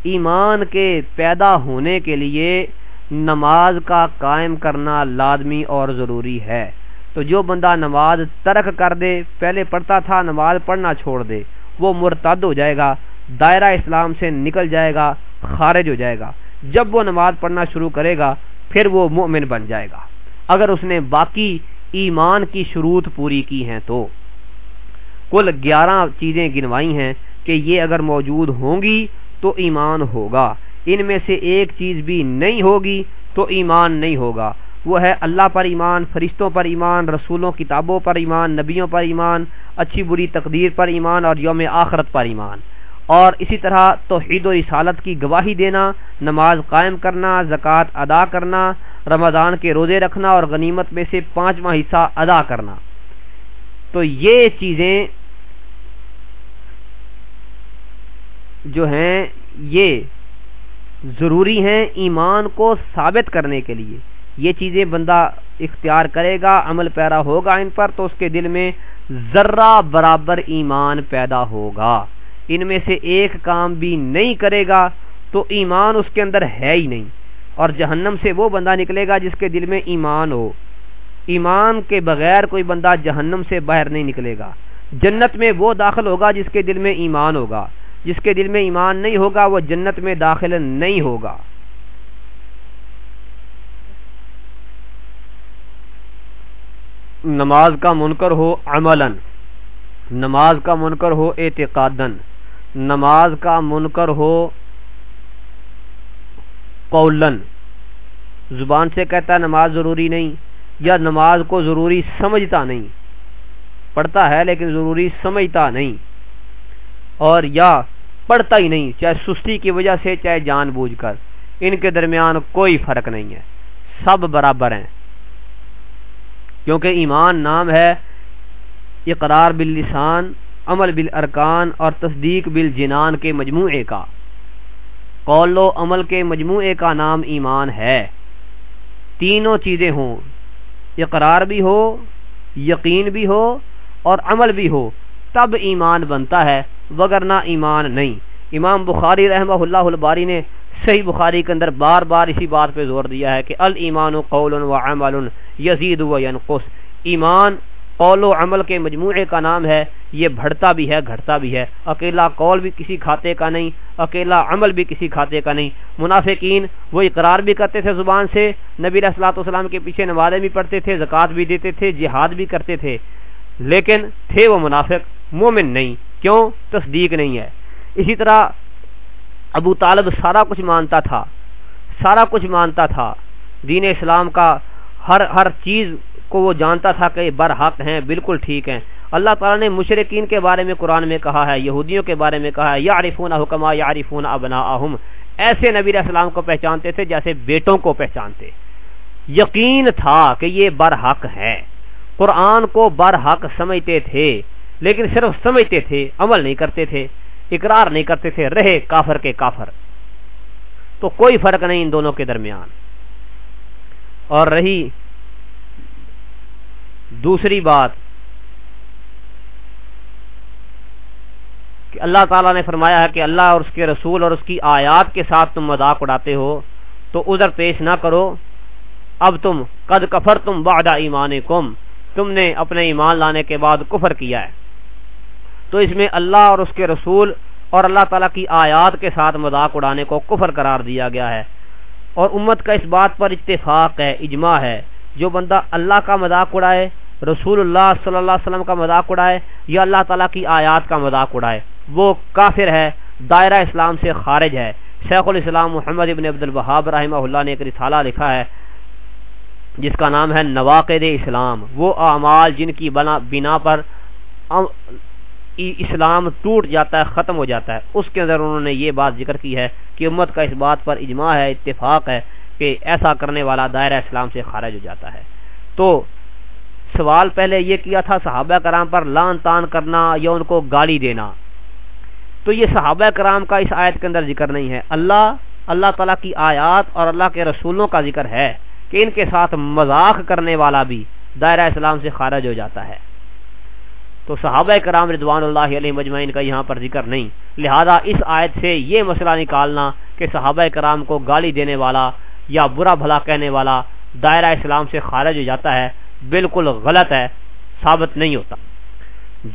ایمان کے پیدا ہونے کے لیے نماز کا قائم کرنا لازمی اور ضروری ہے۔ تو جو بندہ نماز ترک کر دے، پہلے پڑھتا تھا، نماز پڑھنا چھوڑ دے، وہ مرتد ہو جائے گا، دائرہ اسلام سے نکل جائے گا، خارج ہو جائے گا۔ جب وہ نماز پڑھنا شروع کرے گا، پھر وہ مومن بن جائے گا۔ اگر اس نے باقی ایمان کی شروط پوری کی ہیں تو۔ کل گیارہ چیزیں گنوائی ہیں کہ یہ اگر موجود ہوں گی تو ایمان ہوگا۔ ان میں سے ایک چیز بھی نہیں ہوگی تو ایمان نہیں ہوگا۔ وہ ہے اللہ پر ایمان، فرشتوں پر ایمان، رسولوں، کتابوں پر ایمان، نبیوں پر ایمان، اچھی بری تقدیر پر ایمان اور یوم آخرت پر ایمان۔ اور اسی طرح توحید و رسالت کی گواہی دینا، نماز قائم کرنا، زکوٰۃ ادا کرنا، رمضان کے روزے رکھنا اور غنیمت میں سے پانچواں حصہ ادا کرنا۔ تو یہ چیزیں جو ہیں، یہ ضروری ہیں ایمان کو ثابت کرنے کے لیے۔ یہ چیزیں بندہ اختیار کرے گا، عمل پیرا ہوگا ان پر، تو اس کے دل میں ذرہ برابر ایمان پیدا ہوگا۔ ان میں سے ایک کام بھی نہیں کرے گا، تو ایمان اس کے اندر ہے ہی نہیں۔ اور جہنم سے وہ بندہ نکلے گا جس کے دل میں ایمان ہو۔ ایمان کے بغیر کوئی بندہ جہنم سے باہر نہیں نکلے گا۔ جنت میں وہ داخل ہوگا جس کے دل میں ایمان ہوگا۔ جس کے دل میں ایمان نہیں ہوگا، وہ جنت میں داخل نہیں ہوگا۔ نماز کا منکر ہو عملا، نماز کا منکر ہو اعتقادن نماز کا منکر ہو قولن زبان سے کہتا ہے نماز ضروری نہیں، یا نماز کو ضروری سمجھتا نہیں۔ پڑھتا ہے لیکن ضروری سمجھتا نہیں۔ اور یا پڑھتا ہی نہیں، چاہے سستی کی وجہ سے، چاہے جان بوجھ کر۔ ان کے درمیان کوئی فرق نہیں ہے۔ سب برابر ہیں۔ کیونکہ ایمان نام ہے، اقرار باللسان، عمل بالارکان اور تصدیق بالجنان کے مجموعے کا۔ قول و عمل کے مجموعے کا نام ایمان ہے۔ تینوں چیزیں ہوں۔ اقرار بھی ہو، یقین بھی ہو اور عمل بھی ہو۔ تب ایمان بنتا ہے، وگرنہ ایمان نہیں۔ امام بخاری رحمہ اللہ الباری نے صحیح بخاری کے اندر بار بار اسی بات پہ زور دیا ہے کہ المان و قول و عمل یزید و ینقص۔ ایمان قول و عمل کے مجموعے کا نام ہے، یہ بڑھتا بھی ہے، گھٹتا بھی ہے۔ اکیلا قول بھی کسی کھاتے کا نہیں، اکیلا عمل بھی کسی کھاتے کا نہیں۔ منافقین وہ اقرار بھی کرتے تھے زبان سے، نبی السلاۃ والسلام کے پیچھے نمازیں بھی پڑھتے تھے، زکوٰۃ بھی دیتے تھے، جہاد بھی کرتے تھے۔ لیکن تھے وہ منافق، مومن نہیں، کیوں؟ تصدیق نہیں ہے۔ اسی طرح ابو طالب سارا کچھ مانتا تھا، سارا کچھ مانتا تھا۔ دین اسلام کا ہر ہر چیز کو وہ جانتا تھا کہ برحق ہیں، بالکل ٹھیک ہیں۔ اللہ تعالیٰ نے مشرقین کے بارے میں قرآن میں کہا ہے، یہودیوں کے بارے میں کہا ہے یا عارفون حکما یا عارفون ابنا ایسے نبی السلام کو پہچانتے تھے جیسے بیٹوں کو پہچانتے۔ یقین تھا کہ یہ برحق ہے قرآن کو برحق سمجھتے تھے، لیکن صرف سمجھتے تھے، عمل نہیں کرتے تھے۔ اقرار نہیں کرتے تھے، رہے کافر کے کافر۔ تو کوئی فرق نہیں ان دونوں کے درمیان۔ اور رہی دوسری بات کہ اللہ تعالیٰ نے فرمایا ہے کہ اللہ اور اس کے رسول اور اس کی آیات کے ساتھ تم مذاق اڑاتے ہو، تو ادھر پیش نہ کرو۔ اب تم قد کفر تم بادہ ایمان کم تم نے اپنے ایمان لانے کے بعد کفر کیا ہے۔ تو اس میں اللہ اور اس کے رسول اور اللہ تعالیٰ کی آیات کے ساتھ مذاق اڑانے کو کفر قرار دیا گیا ہے۔ اور امت کا اس بات پر اتفاق ہے، اجماع ہے۔ جو بندہ اللہ کا مذاق اڑائے، رسول اللہ صلی اللہ علیہ وسلم کا مذاق اڑائے یا اللہ تعالیٰ کی آیات کا مذاق اڑائے، وہ کافر ہے، دائرہ اسلام سے خارج ہے۔ شیخ الاسلام محمد ابن عبد البہاب رحمہ اللہ نے ایک رسالہ لکھا ہے، جس کا نام ہے نواقد اسلام۔ وہ اعمال جن کی بنا بنا پر اسلام ٹوٹ جاتا ہے، ختم ہو جاتا ہے۔ اس کے اندر انہوں نے یہ بات ذکر کی ہے کہ امت کا اس بات پر اجماع ہے، اتفاق ہے کہ ایسا کرنے والا دائرہ اسلام سے خارج ہو جاتا ہے۔ تو سوال پہلے یہ کیا تھا صحابہ کرام پر لان تان کرنا یا ان کو گالی دینا؟ تو یہ صحابہ کرام کا اس آیت کے اندر ذکر نہیں ہے۔ اللہ اللہ تعالیٰ کی آیات اور اللہ کے رسولوں کا ذکر ہے کہ ان کے ساتھ مذاق کرنے والا بھی دائرہ اسلام سے خارج ہو جاتا ہے۔ تو صحابہ کرام رضوان اللہ علیہ مجمعین کا یہاں پر ذکر نہیں۔ لہذا اس آیت سے یہ مسئلہ نکالنا کہ صحابہ کرام کو گالی دینے والا یا برا بھلا کہنے والا دائرہ اسلام سے خارج ہو جاتا ہے، بالکل غلط ہے، ثابت نہیں ہوتا۔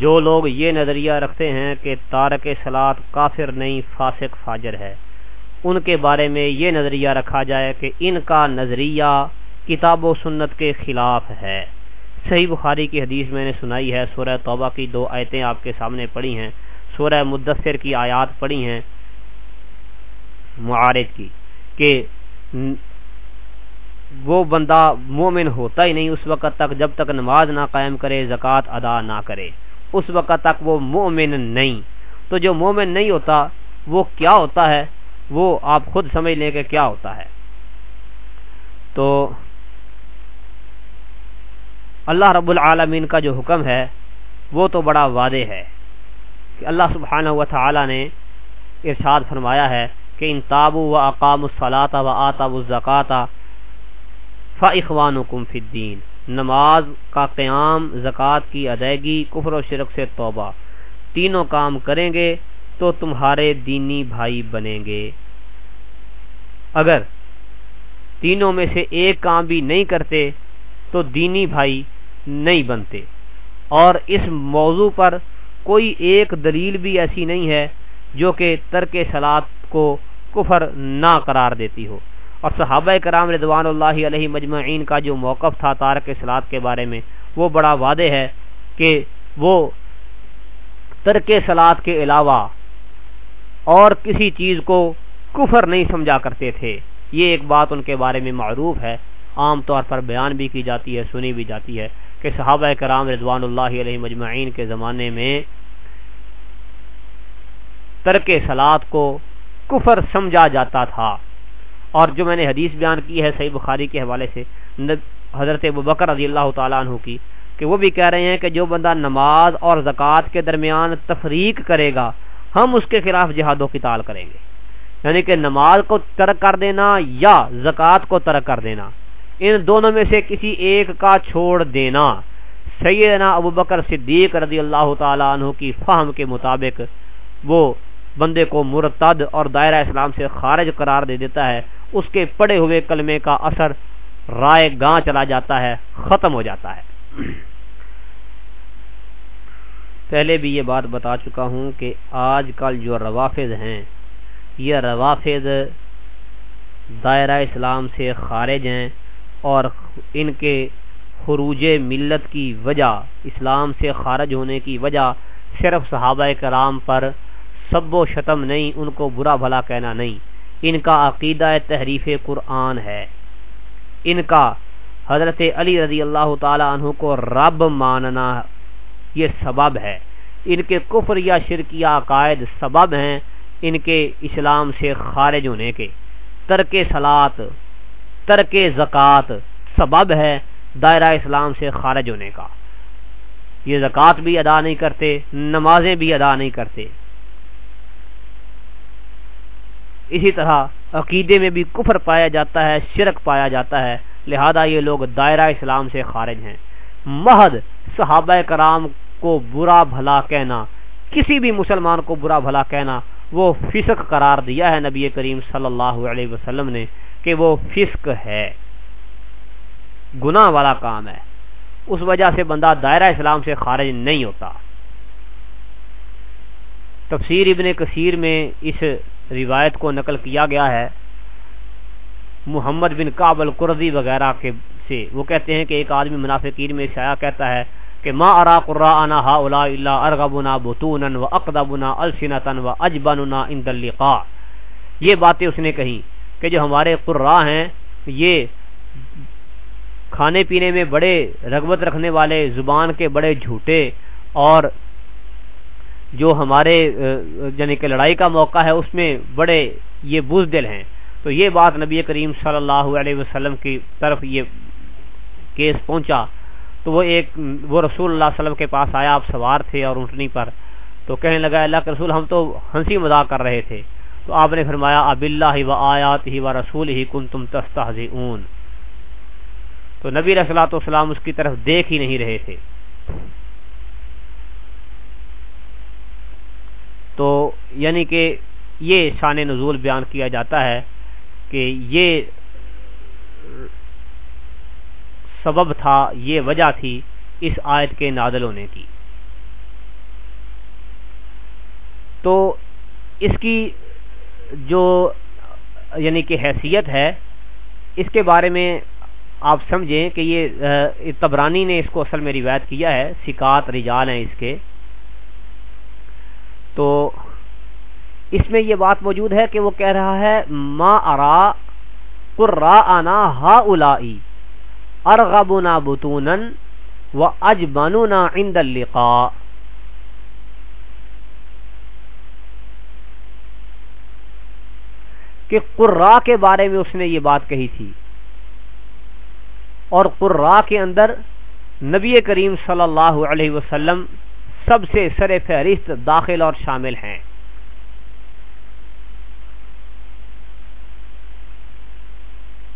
جو لوگ یہ نظریہ رکھتے ہیں کہ تارک سلاد کافر نہیں، فاسق فاجر ہے، ان کے بارے میں یہ نظریہ رکھا جائے کہ ان کا نظریہ کتاب و سنت کے خلاف ہے۔ صحیح بخاری کی حدیث میں نے سنائی ہے، سورہ توبہ کی دو آیتیں آپ کے سامنے پڑھی ہیں۔ سورہ مدثر کی آیات پڑھی ہیں معارج کی کہ وہ بندہ مومن ہوتا ہی نہیں، اس وقت تک جب تک نماز نہ قائم کرے، زکوٰۃ ادا نہ کرے۔ اس وقت تک وہ مومن نہیں۔ تو جو مومن نہیں ہوتا، وہ کیا ہوتا ہے؟ وہ آپ خود سمجھ لیں کہ کیا ہوتا ہے۔ تو اللہ رب العالمین کا جو حکم ہے، وہ تو بڑا واضح ہے کہ اللہ سبحانہ و تعالی نے ارشاد فرمایا ہے کہ ان تابو و اقام الصلاۃ و آتاب الزکاتہ فاخوانکم فی الدین، نماز کا قیام، زکوٰۃ کی ادائیگی، کفر و شرک سے توبہ، تینوں کام کریں گے تو تمہارے دینی بھائی بنیں گے۔ اگر تینوں میں سے ایک کام بھی نہیں کرتے تو دینی بھائی نہیں بنتے۔ اور اس موضوع پر کوئی ایک دلیل بھی ایسی نہیں ہے جو کہ ترک سلاد کو کفر نہ قرار دیتی ہو۔ اور صحابہ کرام رضوان اللہ علیہ مجمعین کا جو موقف تھا تارک سلاد کے بارے میں، وہ بڑا وعدے ہے کہ وہ ترک سلاد کے علاوہ اور کسی چیز کو کفر نہیں سمجھا کرتے تھے۔ یہ ایک بات ان کے بارے میں معروف ہے۔ عام طور پر بیان بھی کی جاتی ہے، سنی بھی جاتی ہے کہ صحابہ کرام رضوان اللہ علیہ مجمعین کے زمانے میں ترک سلاد کو کفر سمجھا جاتا تھا۔ اور جو میں نے حدیث بیان کی ہے صحیح بخاری کے حوالے سے حضرت بکر رضی اللہ تعالیٰ عنہ کی، کہ وہ بھی کہہ رہے ہیں کہ جو بندہ نماز اور زکوٰۃ کے درمیان تفریق کرے گا، ہم اس کے خلاف جہاد و قتال کریں گے۔ یعنی کہ نماز کو ترک کر دینا یا زکوٰۃ کو ترک کر دینا۔ ان دونوں میں سے کسی ایک کا چھوڑ دینا۔ سیدنا ابو بکر صدیق رضی اللہ تعالیٰ عنہ کی فہم کے مطابق وہ بندے کو مرتد اور دائرہ اسلام سے خارج قرار دے دیتا ہے۔ اس کے پڑے ہوئے کلمے کا اثر رائے گاں چلا جاتا ہے، ختم ہو جاتا ہے۔ پہلے بھی یہ بات بتا چکا ہوں کہ آج کل جو روافظ ہیں، یہ روافظ دائرہ اسلام سے خارج ہیں۔ اور ان کے خروج ملت کی وجہ، اسلام سے خارج ہونے کی وجہ صرف صحابہ کرام پر سب و شتم نہیں، ان کو برا بھلا کہنا نہیں۔ ان کا عقیدہ تحریف قرآن ہے۔ ان کا حضرت علی رضی اللہ تعالی عنہ کو رب ماننا یہ سبب ہے۔ ان کے کفر یا شرکیہ عقائد سبب ہیں ان کے اسلام سے خارج ہونے کے۔ ترک سلاد ترک زکوٰۃ سبب ہے دائرہ اسلام سے خارج ہونے کا۔ یہ زکوٰۃ بھی ادا نہیں کرتے، نمازیں بھی ادا نہیں کرتے۔ اسی طرح عقیدے میں بھی کفر پایا جاتا ہے، شرک پایا جاتا ہے۔ لہذا یہ لوگ دائرہ اسلام سے خارج ہیں۔ محض صحابہ کرام کو برا بھلا کہنا، کسی بھی مسلمان کو برا بھلا کہنا، وہ فسق قرار دیا ہے۔ نبی کریم صلی اللہ علیہ وسلم نے کہ وہ فسق ہے۔ گناہ والا کام ہے۔ اس وجہ سے بندہ دائرہ اسلام سے خارج نہیں ہوتا۔ تفسیر ابن کثیر میں اس روایت کو نقل کیا گیا ہے۔ محمد بن کابل قرضی وغیرہ کے سے۔ وہ کہتے ہیں کہ ایک آدمی منافقین میں شایا کہتا ہے کہ ما ارا قرآن ہا الا اللہ ارغبنا بتون و اقدبنا السنتن و اجبننا یہ باتیں اس نے کہی کہ جو ہمارے قرا ہیں، یہ کھانے پینے میں بڑے رغبت رکھنے والے، زبان کے بڑے جھوٹے، اور جو ہمارے یعنی کہ لڑائی کا موقع ہے، اس میں بڑے یہ بزدل ہیں۔ تو یہ بات نبی کریم صلی اللہ علیہ وسلم کی طرف یہ کیس پہنچا۔ تو وہ ایک، وہ رسول اللہ علیہ وسلم کے پاس آیا، آپ سوار تھے اور اونٹنی پر تو کہنے لگا، اللہ کے رسول، ہم تو ہنسی مذاق کر رہے تھے۔ تو آپ نے فرمایا اب اللہ و آیات ہی و رسول ہی کن تم تو نبی رسلاۃ والسلام اس کی طرف دیکھ ہی نہیں رہے تھے۔ تو یعنی کہ یہ شان نزول بیان کیا جاتا ہے کہ یہ سبب تھا، یہ وجہ تھی اس آیت کے نادل ہونے کی۔ تو اس کی جو یعنی کہ حیثیت ہے، اس کے بارے میں آپ سمجھیں کہ یہ تبرانی نے اس کو اصل میں روایت کیا ہے، سکات رجال ہیں اس کے۔ تو اس میں یہ بات موجود ہے کہ وہ کہہ رہا ہے، ما ارا قرا آنا ہا الائی ارغبنا بتونا و اجبننا عند اللقاء۔ کہ قرا کے بارے میں اس نے یہ بات کہی تھی۔ اور قرا کے اندر نبی کریم صلی اللہ علیہ وسلم سب سے سر فہرست داخل اور شامل ہیں۔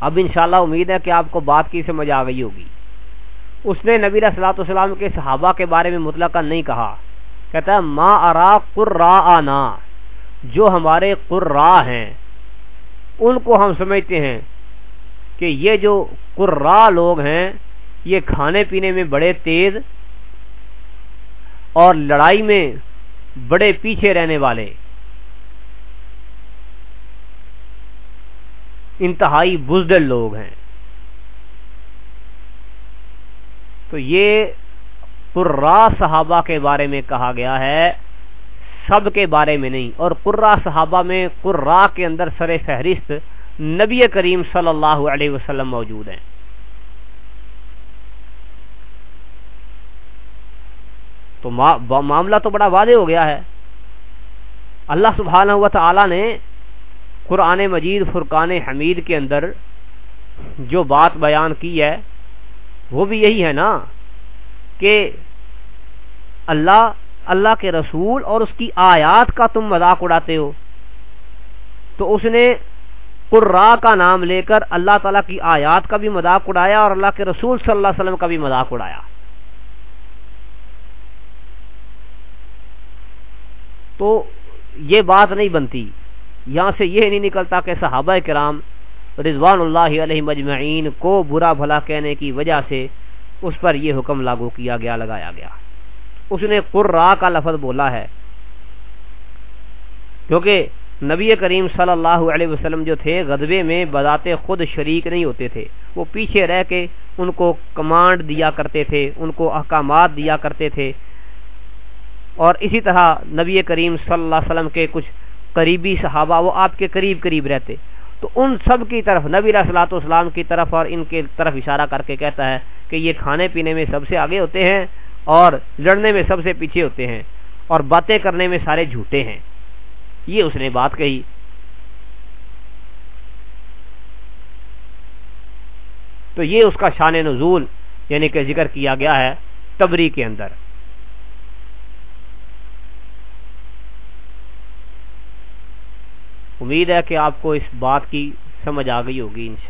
اب انشاءاللہ امید ہے کہ آپ کو بات کی سمجھ آ گئی ہوگی۔ اس نے نبی صلاحت السلام کے صحابہ کے بارے میں مطلقہ نہیں کہا۔ کہتا ہے، ما ارا قرا آنا جو ہمارے قرا ہیں۔ ان کو ہم سمجھتے ہیں کہ یہ جو قرا لوگ ہیں، یہ کھانے پینے میں بڑے تیز اور لڑائی میں بڑے پیچھے رہنے والے۔ انتہائی بزدل لوگ ہیں۔ تو یہ قرا صحابہ کے بارے میں کہا گیا ہے۔ سب کے بارے میں نہیں۔ اور قرا صحابہ میں قرا کے اندر سر فہرست نبی کریم صلی اللہ علیہ وسلم موجود ہیں۔ تو معاملہ تو بڑا واضح ہو گیا ہے۔ اللہ سبحانہ و تعالی نے قرآن مجید، فرقان حمید کے اندر جو بات بیان کی ہے، وہ بھی یہی ہے نا کہ اللہ اللہ کے رسول اور اس کی آیات کا تم مذاق اڑاتے ہو۔ تو اس نے قرا کا نام لے کر اللہ تعالیٰ کی آیات کا بھی مذاق اڑایا اور اللہ کے رسول صلی اللہ علیہ وسلم کا بھی مذاق اڑایا۔ تو یہ بات نہیں بنتی۔ یہاں سے یہ نہیں نکلتا کہ صحابہ کرام رضوان اللہ علیہ مجمعین کو برا بھلا کہنے کی وجہ سے اس پر یہ حکم لاگو کیا گیا، لگایا گیا۔ اس نے قرا کا لفظ بولا ہے۔ کیونکہ نبی کریم صلی اللہ علیہ وسلم جو تھے غدبے میں بذات خود شریک نہیں ہوتے تھے۔ وہ پیچھے رہ کے ان کو کمانڈ دیا کرتے تھے، ان کو احکامات دیا کرتے تھے۔ اور اسی طرح نبی کریم صلی اللہ علیہ وسلم کے کچھ قریبی صحابہ، وہ آپ کے قریب قریب رہتے۔ تو ان سب کی طرف، نبی رسلاۃ والسلام کی طرف اور ان کے طرف اشارہ کر کے کہتا ہے کہ یہ کھانے پینے میں سب سے آگے ہوتے ہیں۔ اور لڑنے میں سب سے پیچھے ہوتے ہیں اور باتیں کرنے میں سارے جھوٹے ہیں۔ یہ اس نے بات کہی۔ تو یہ اس کا شان نزول یعنی کہ ذکر کیا گیا ہے تبری کے اندر۔ امید ہے کہ آپ کو اس بات کی سمجھ آ گئی ہوگی انشاءاللہ۔